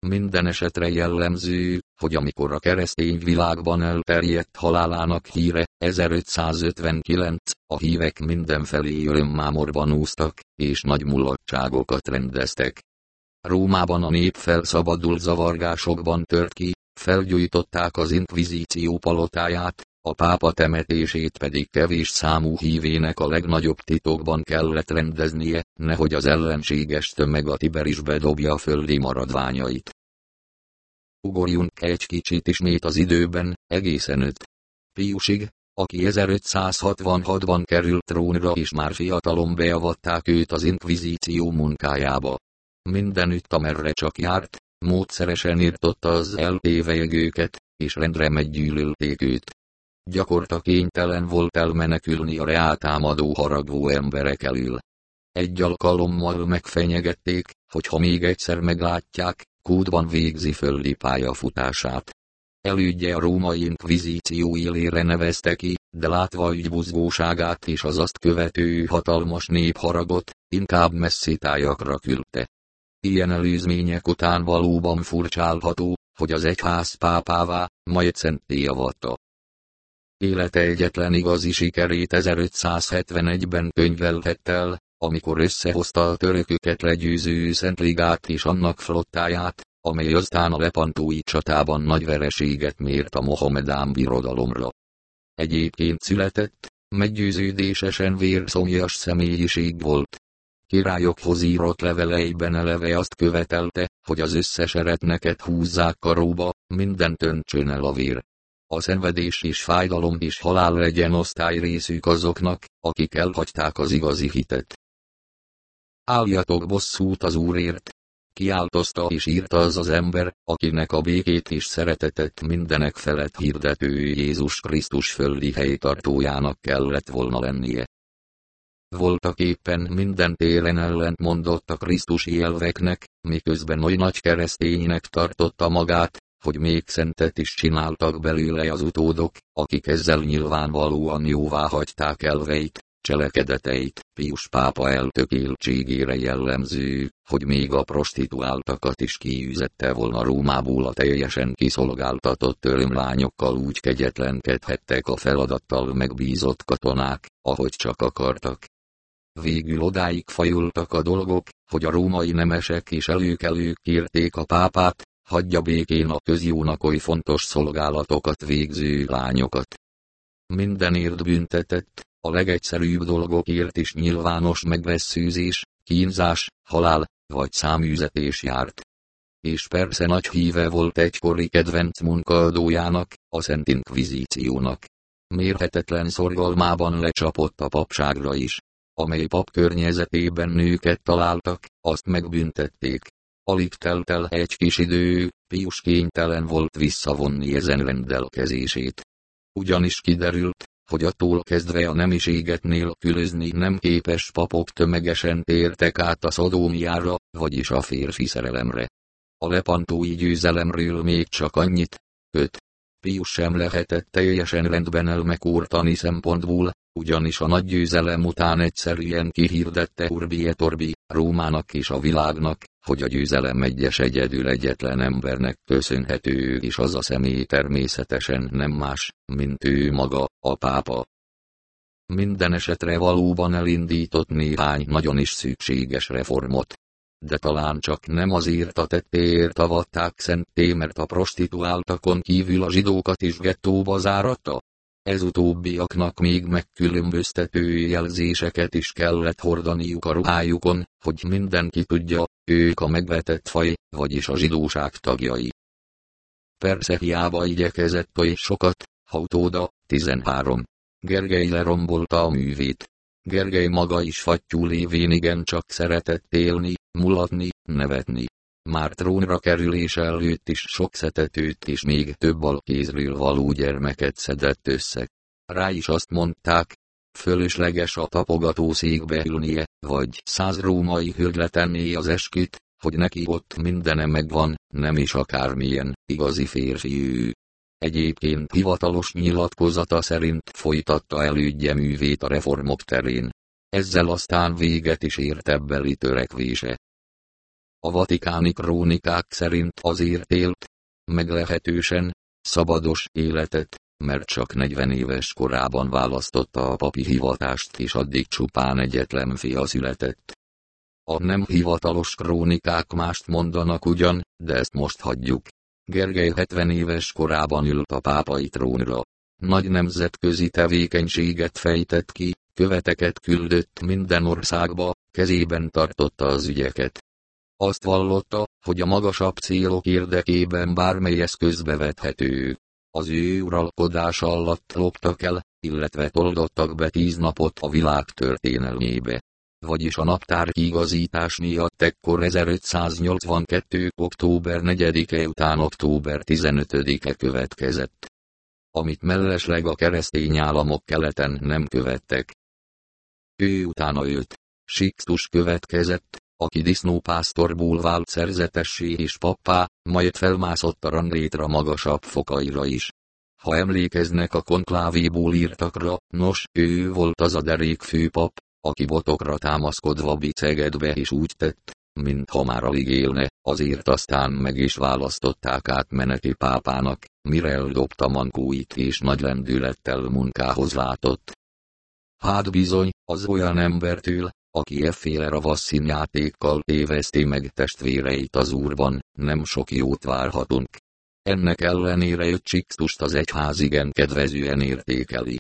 Minden esetre jellemző, hogy amikor a keresztény világban elterjedt halálának híre, 1559, a hívek mindenfelé örömmámorban úsztak, és nagy mulatságokat rendeztek. Rómában a nép felszabadult zavargásokban tört ki, felgyújtották az inkvizíció palotáját, a pápa temetését pedig kevés számú hívének a legnagyobb titokban kellett rendeznie, nehogy az ellenséges tömeg a Tiberisbe dobja a földi maradványait. Ugorjunk egy kicsit ismét az időben, egészen öt. Piusig, aki 1566-ban került trónra és már fiatalon beavatták őt az inkvizíció munkájába. Mindenütt amerre csak járt, módszeresen írtotta az eltévejegőket, és rendre meggyűlölték őt. Gyakorta kénytelen volt elmenekülni a reáltámadó haragvó emberek elől. Egy alkalommal megfenyegették, hogy ha még egyszer meglátják, kútban végzi földi pályafutását. Elődje a római inkvizíció élére nevezte ki, de látva ügybuzgóságát és az azt követő hatalmas népharagot, inkább messzi tájakra küldte. Ilyen előzmények után valóban furcsálható, hogy az egyház pápává, majd szenté avatta. Élete egyetlen igazi sikerét 1571-ben könyvelhett el, amikor összehozta a törököket legyőző Szentligát és annak flottáját, amely aztán a lepantói csatában nagy vereséget mért a Mohamedán birodalomra. Egyébként született, meggyőződésesen vérszomjas személyiség volt, királyokhoz írott leveleiben eleve azt követelte, hogy az összes eretneket húzzák karóba, minden töntsön el a vér. A szenvedés és fájdalom és halál legyen osztály részük azoknak, akik elhagyták az igazi hitet. Álljatok bosszút az Úrért! Kiáltozta és írta az az ember, akinek a békét és szeretetet mindenek felett hirdető Jézus Krisztus földi helytartójának kellett volna lennie. Voltak éppen minden téren ellent mondott a Krisztusi elveknek, miközben oly nagy kereszténynek tartotta magát, hogy még szentet is csináltak belőle az utódok, akik ezzel nyilvánvalóan jóvá hagyták elveit, cselekedeteit, Pius pápa eltökéltségére jellemző, hogy még a prostituáltakat is kiűzette volna Rómából a teljesen kiszolgáltatott örömlányokkal úgy kegyetlenkedhettek a feladattal megbízott katonák, ahogy csak akartak. Végül odáig fajultak a dolgok, hogy a római nemesek és előkelők kérték a pápát, hagyja békén a közjónak oly fontos szolgálatokat végző lányokat. Mindenért büntetett, a legegyszerűbb dolgokért is nyilvános megvesszőzés, kínzás, halál, vagy száműzetés járt. És persze nagy híve volt egykori kedvenc munkaadójának, a Szent Inkvizíciónak. Mérhetetlen szorgalmában lecsapott a papságra is amely pap környezetében nőket találtak, azt megbüntették. Alig telt el egy kis idő, Pius kénytelen volt visszavonni ezen rendelkezését. Ugyanis kiderült, hogy attól kezdve a nemiséget nélkülözni nem képes papok tömegesen tértek át a szodómiára, vagyis a férfi szerelemre. A lepantói győzelemről még csak annyit, köt. Pius sem lehetett teljesen rendben elmekúrtani szempontból, ugyanis a nagy győzelem után egyszerűen kihirdette Urbi et Orbi, Rómának és a világnak, hogy a győzelem egyes egyedül egyetlen embernek köszönhető és az a személy természetesen nem más, mint ő maga, a pápa. Minden esetre valóban elindított néhány nagyon is szükséges reformot. De talán csak nem azért a tettéért avatták szenté, mert a prostituáltakon kívül a zsidókat is gettóba záratta. Ez utóbbiaknak még megkülönböztető jelzéseket is kellett hordaniuk a ruhájukon, hogy mindenki tudja, ők a megvetett faj, vagyis a zsidóság tagjai. Persze hiába igyekezett oly sokat, Hautóda, 13. Gergely lerombolta a művét. Gergely maga is fattyú lévén igen csak szeretett élni, mulatni, nevetni. Már trónra kerülés előtt is sok szetetőt és még több alkézről való gyermeket szedett össze. Rá is azt mondták, fölösleges a tapogató székbe ülnie, vagy száz római hölgy az esküt, hogy neki ott mindene megvan, nem is akármilyen, igazi férfi ő. Egyébként hivatalos nyilatkozata szerint folytatta elődje művét a reformok terén. Ezzel aztán véget is ért ebbeli törekvése. A vatikáni krónikák szerint azért élt, meglehetősen, szabados életet, mert csak 40 éves korában választotta a papi hivatást és addig csupán egyetlen fia született. A nem hivatalos krónikák mást mondanak ugyan, de ezt most hagyjuk. Gergely 70 éves korában ült a pápai trónra. Nagy nemzetközi tevékenységet fejtett ki, követeket küldött minden országba, kezében tartotta az ügyeket. Azt vallotta, hogy a magasabb célok érdekében bármely eszköz bevethető. Az ő uralkodása alatt loptak el, illetve toldottak be tíz napot a világ történelmébe. Vagyis a naptár igazítás miatt ekkor 1582. október 4-e után október 15-e következett. Amit mellesleg a keresztény államok keleten nem követtek. Ő utána őt. Sixtus következett, aki disznópásztorból vált szerzetessé és pappá, majd felmászott a ranglétra magasabb fokaira is. Ha emlékeznek a konklávéból írtakra, nos, ő volt az a derék főpap, aki botokra támaszkodva bicegett és úgy tett, mintha már alig élne, azért aztán meg is választották átmeneti pápának, mire eldobta mankóit és nagy lendülettel munkához látott. Hát bizony, az olyan embertől, aki efféle ravasszín játékkal téveszti meg testvéreit az úrban, nem sok jót várhatunk. Ennek ellenére öt Csixtust az egyház igen kedvezően értékeli.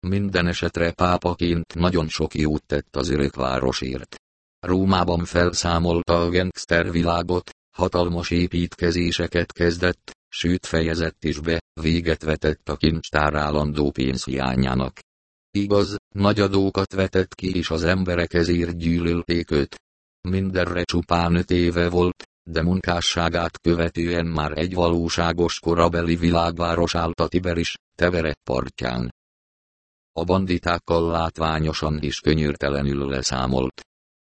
Minden esetre pápaként nagyon sok jót tett az örökvárosért. Rómában felszámolta a gangster világot, hatalmas építkezéseket kezdett, sőt fejezett is be, véget vetett a kincstár állandó pénzhiányának. Igaz, nagy adókat vetett ki és az emberek ezért gyűlölték őt. Mindenre csupán öt éve volt, de munkásságát követően már egy valóságos korabeli világváros állt a Tiberis, Tevere partján. A banditákkal látványosan és könyörtelenül leszámolt.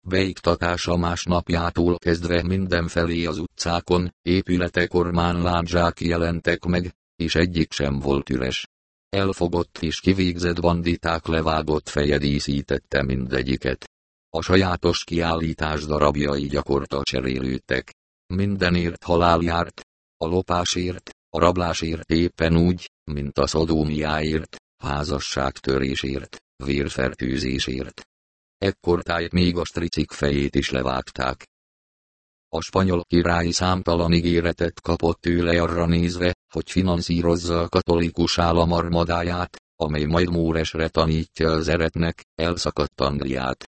Beiktatása másnapjától kezdve mindenfelé az utcákon, épületek ormán lábzsák jelentek meg, és egyik sem volt üres. Elfogott és kivégzett banditák levágott feje díszítette mindegyiket. A sajátos kiállítás darabjai gyakorta cserélődtek. Mindenért halál járt, a lopásért, a rablásért éppen úgy, mint a szodómiáért, házasságtörésért, vérfertőzésért. Ekkor tájt még a stricik fejét is levágták. A spanyol király számtalan ígéretet kapott tőle arra nézve, hogy finanszírozza a katolikus állam armadáját, amely majd Móresre tanítja az eretnek, elszakadt Angliát.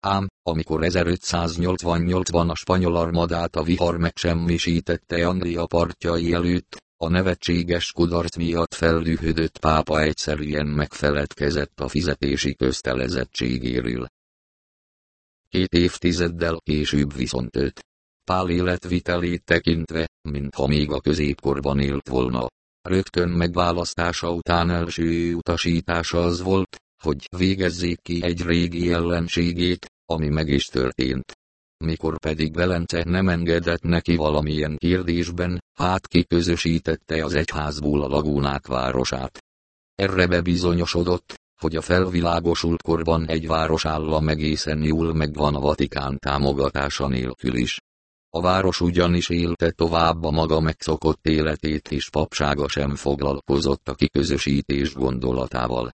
Ám, amikor 1588-ban a spanyol armadát a vihar megsemmisítette Anglia partjai előtt, a nevetséges kudarc miatt feldühödött pápa egyszerűen megfeledkezett a fizetési köztelezettségéről. Két évtizeddel később viszont őt, Pál életvitelét tekintve, mintha még a középkorban élt volna. Rögtön megválasztása után első utasítása az volt, hogy végezzék ki egy régi ellenségét, ami meg is történt. mikor pedig Velence nem engedett neki valamilyen kérdésben, hát kiközösítette az egyházból a lagúnák városát. Erre bebizonyosodott, hogy a felvilágosult korban egy városállam egészen jól megvan a Vatikán támogatása nélkül is. A város ugyanis élte tovább a maga megszokott életét és papsága sem foglalkozott a kiközösítés gondolatával.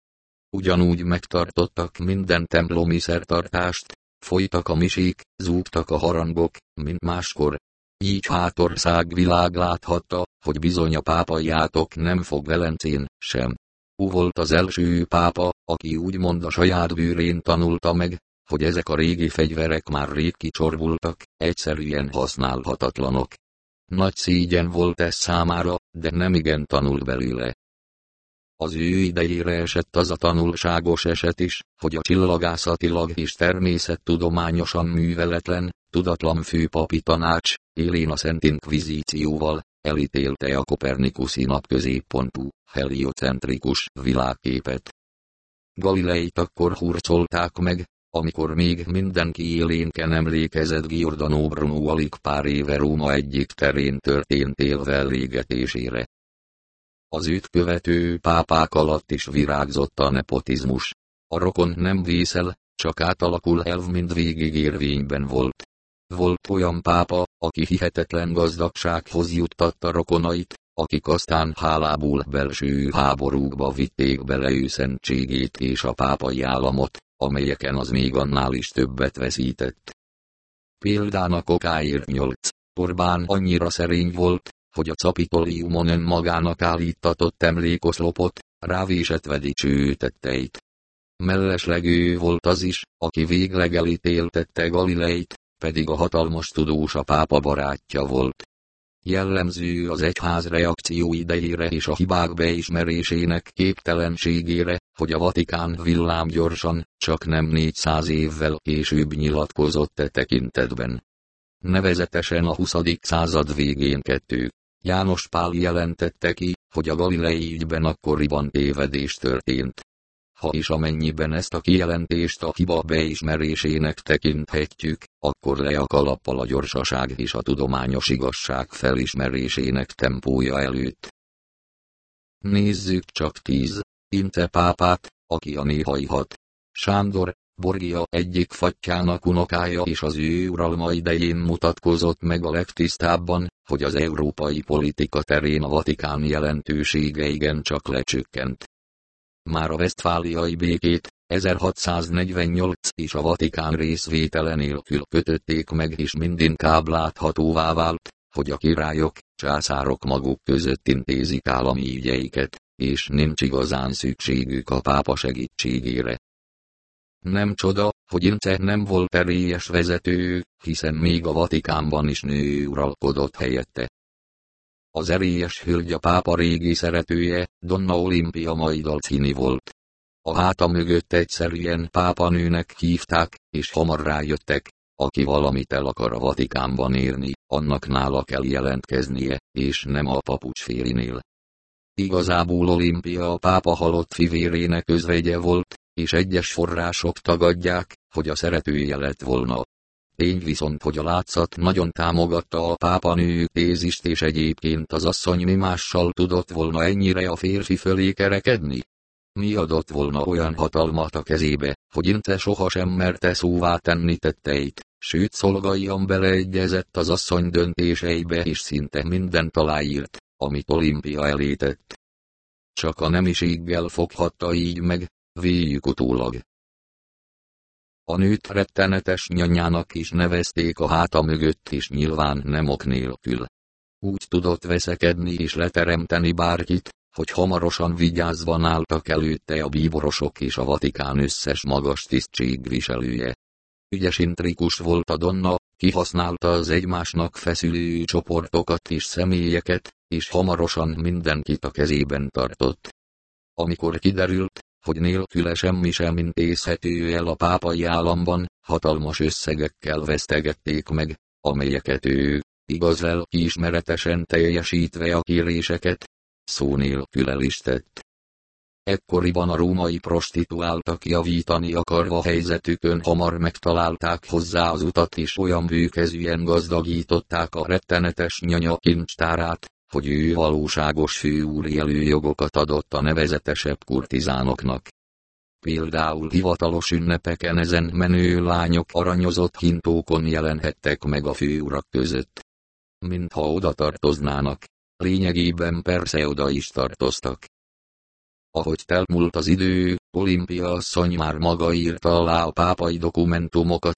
Ugyanúgy megtartottak minden templomi szertartást, folytak a misék, zúgtak a harangok, mint máskor. Így hátország világ láthatta, hogy bizony a pápaiátok nem fog Velencén, sem. Ú volt az első pápa, aki úgymond a saját bőrén tanulta meg, hogy ezek a régi fegyverek már rég kicsorbultak, egyszerűen használhatatlanok. Nagy szégyen volt ez számára, de nem igen tanult belőle. Az ő idejére esett az a tanulságos eset is, hogy a csillagászatilag és természettudományosan műveletlen, tudatlan főpapi tanács, élén a Szent Inkvizícióval, elítélte a kopernikuszi napközéppontú, heliocentrikus világképet. Galileit akkor hurcolták meg, amikor még mindenki élénken emlékezett Giordano Bruno alig pár éve Róma egyik terén történt élvel égetésére. Az őt követő pápák alatt is virágzott a nepotizmus. A rokon nem vészel, csak átalakul elv mind végig érvényben volt. Volt olyan pápa, aki hihetetlen gazdagsághoz juttatta rokonait, akik aztán hálából belső háborúkba vitték bele ő szentségét és a pápai államot, amelyeken az még annál is többet veszített. Példának okáért nyolc. Orbán annyira szerény volt, hogy a Capitoliumon önmagának állítatott emlékoszlopot, rávésetve dicső tetteit. Mellesleg ő volt az is, aki végleg elítéltette Galileit, pedig a hatalmas tudós a pápa barátja volt. Jellemző az egyház reakció idejére és a hibák beismerésének képtelenségére, hogy a Vatikán villám gyorsan, csak nem 400 évvel később nyilatkozott e tekintetben. Nevezetesen a 20. század végén kettő. János Pál jelentette ki, hogy a galilei ügyben akkoriban tévedés történt. Ha is amennyiben ezt a kijelentést a hiba beismerésének tekinthetjük, akkor le a kalappal a gyorsaság és a tudományos igazság felismerésének tempója előtt. Nézzük csak tíz, Inte pápát, aki a néhaihat. Sándor, Borgia egyik fattyának unokája és az ő uralma idején mutatkozott meg a legtisztábban, hogy az európai politika terén a Vatikán jelentősége igencsak lecsökkent. Már a vesztfáliai békét, 1648 és a Vatikán részvétele nélkül kötötték meg és mindinkább láthatóvá vált, hogy a királyok, császárok maguk között intézik állami ügyeiket, és nincs igazán szükségük a pápa segítségére. Nem csoda, hogy Ince nem volt erélyes vezető, hiszen még a Vatikánban is nő uralkodott helyette. Az erélyes hölgy a pápa régi szeretője, Donna Olimpia Majdalcini volt. A háta mögött egyszerűen pápanőnek hívták, és hamar rájöttek, aki valamit el akar a Vatikánban érni, annak nála kell jelentkeznie, és nem a papucsférinél. Igazából Olimpia a pápa halott fivérének özvegye volt, és egyes források tagadják, hogy a szeretője lett volna. Tény viszont, hogy a látszat nagyon támogatta a pápa nő tézist és egyébként az asszony mi mással tudott volna ennyire a férfi fölé kerekedni. Mi adott volna olyan hatalmat a kezébe, hogy Inte sohasem merte szóvá tenni tetteit, sőt szolgaian beleegyezett az asszony döntéseibe és szinte mindent aláírt, amit Olimpia elétett. Csak a nemiséggel foghatta így meg, véljük utólag. A nőt rettenetes nyanyának is nevezték a háta mögött és nyilván nem ok nélkül. Úgy tudott veszekedni és leteremteni bárkit, hogy hamarosan vigyázva álltak előtte a bíborosok és a Vatikán összes magas tisztségviselője. Ügyes intrikus volt a Donna, kihasználta az egymásnak feszülő csoportokat és személyeket, és hamarosan mindenkit a kezében tartott. Amikor kiderült, hogy nélküle semmi sem intézhető el a pápai államban, hatalmas összegekkel vesztegették meg, amelyeket ő, igaz kiismeretesen teljesítve a kéréseket, szó nélkül elistett. Ekkoriban a római prostituáltak javítani akarva helyzetükön hamar megtalálták hozzá az utat és olyan bőkezűen gazdagították a rettenetes nyanya kincstárát, hogy ő valóságos főúri előjogokat adott a nevezetesebb kurtizánoknak. Például hivatalos ünnepeken ezen menő lányok aranyozott hintókon jelenhettek meg a főurak között. Mintha oda tartoznának. Lényegében persze oda is tartoztak. Ahogy telmúlt az idő, Olimpia asszony már maga írta alá a pápai dokumentumokat,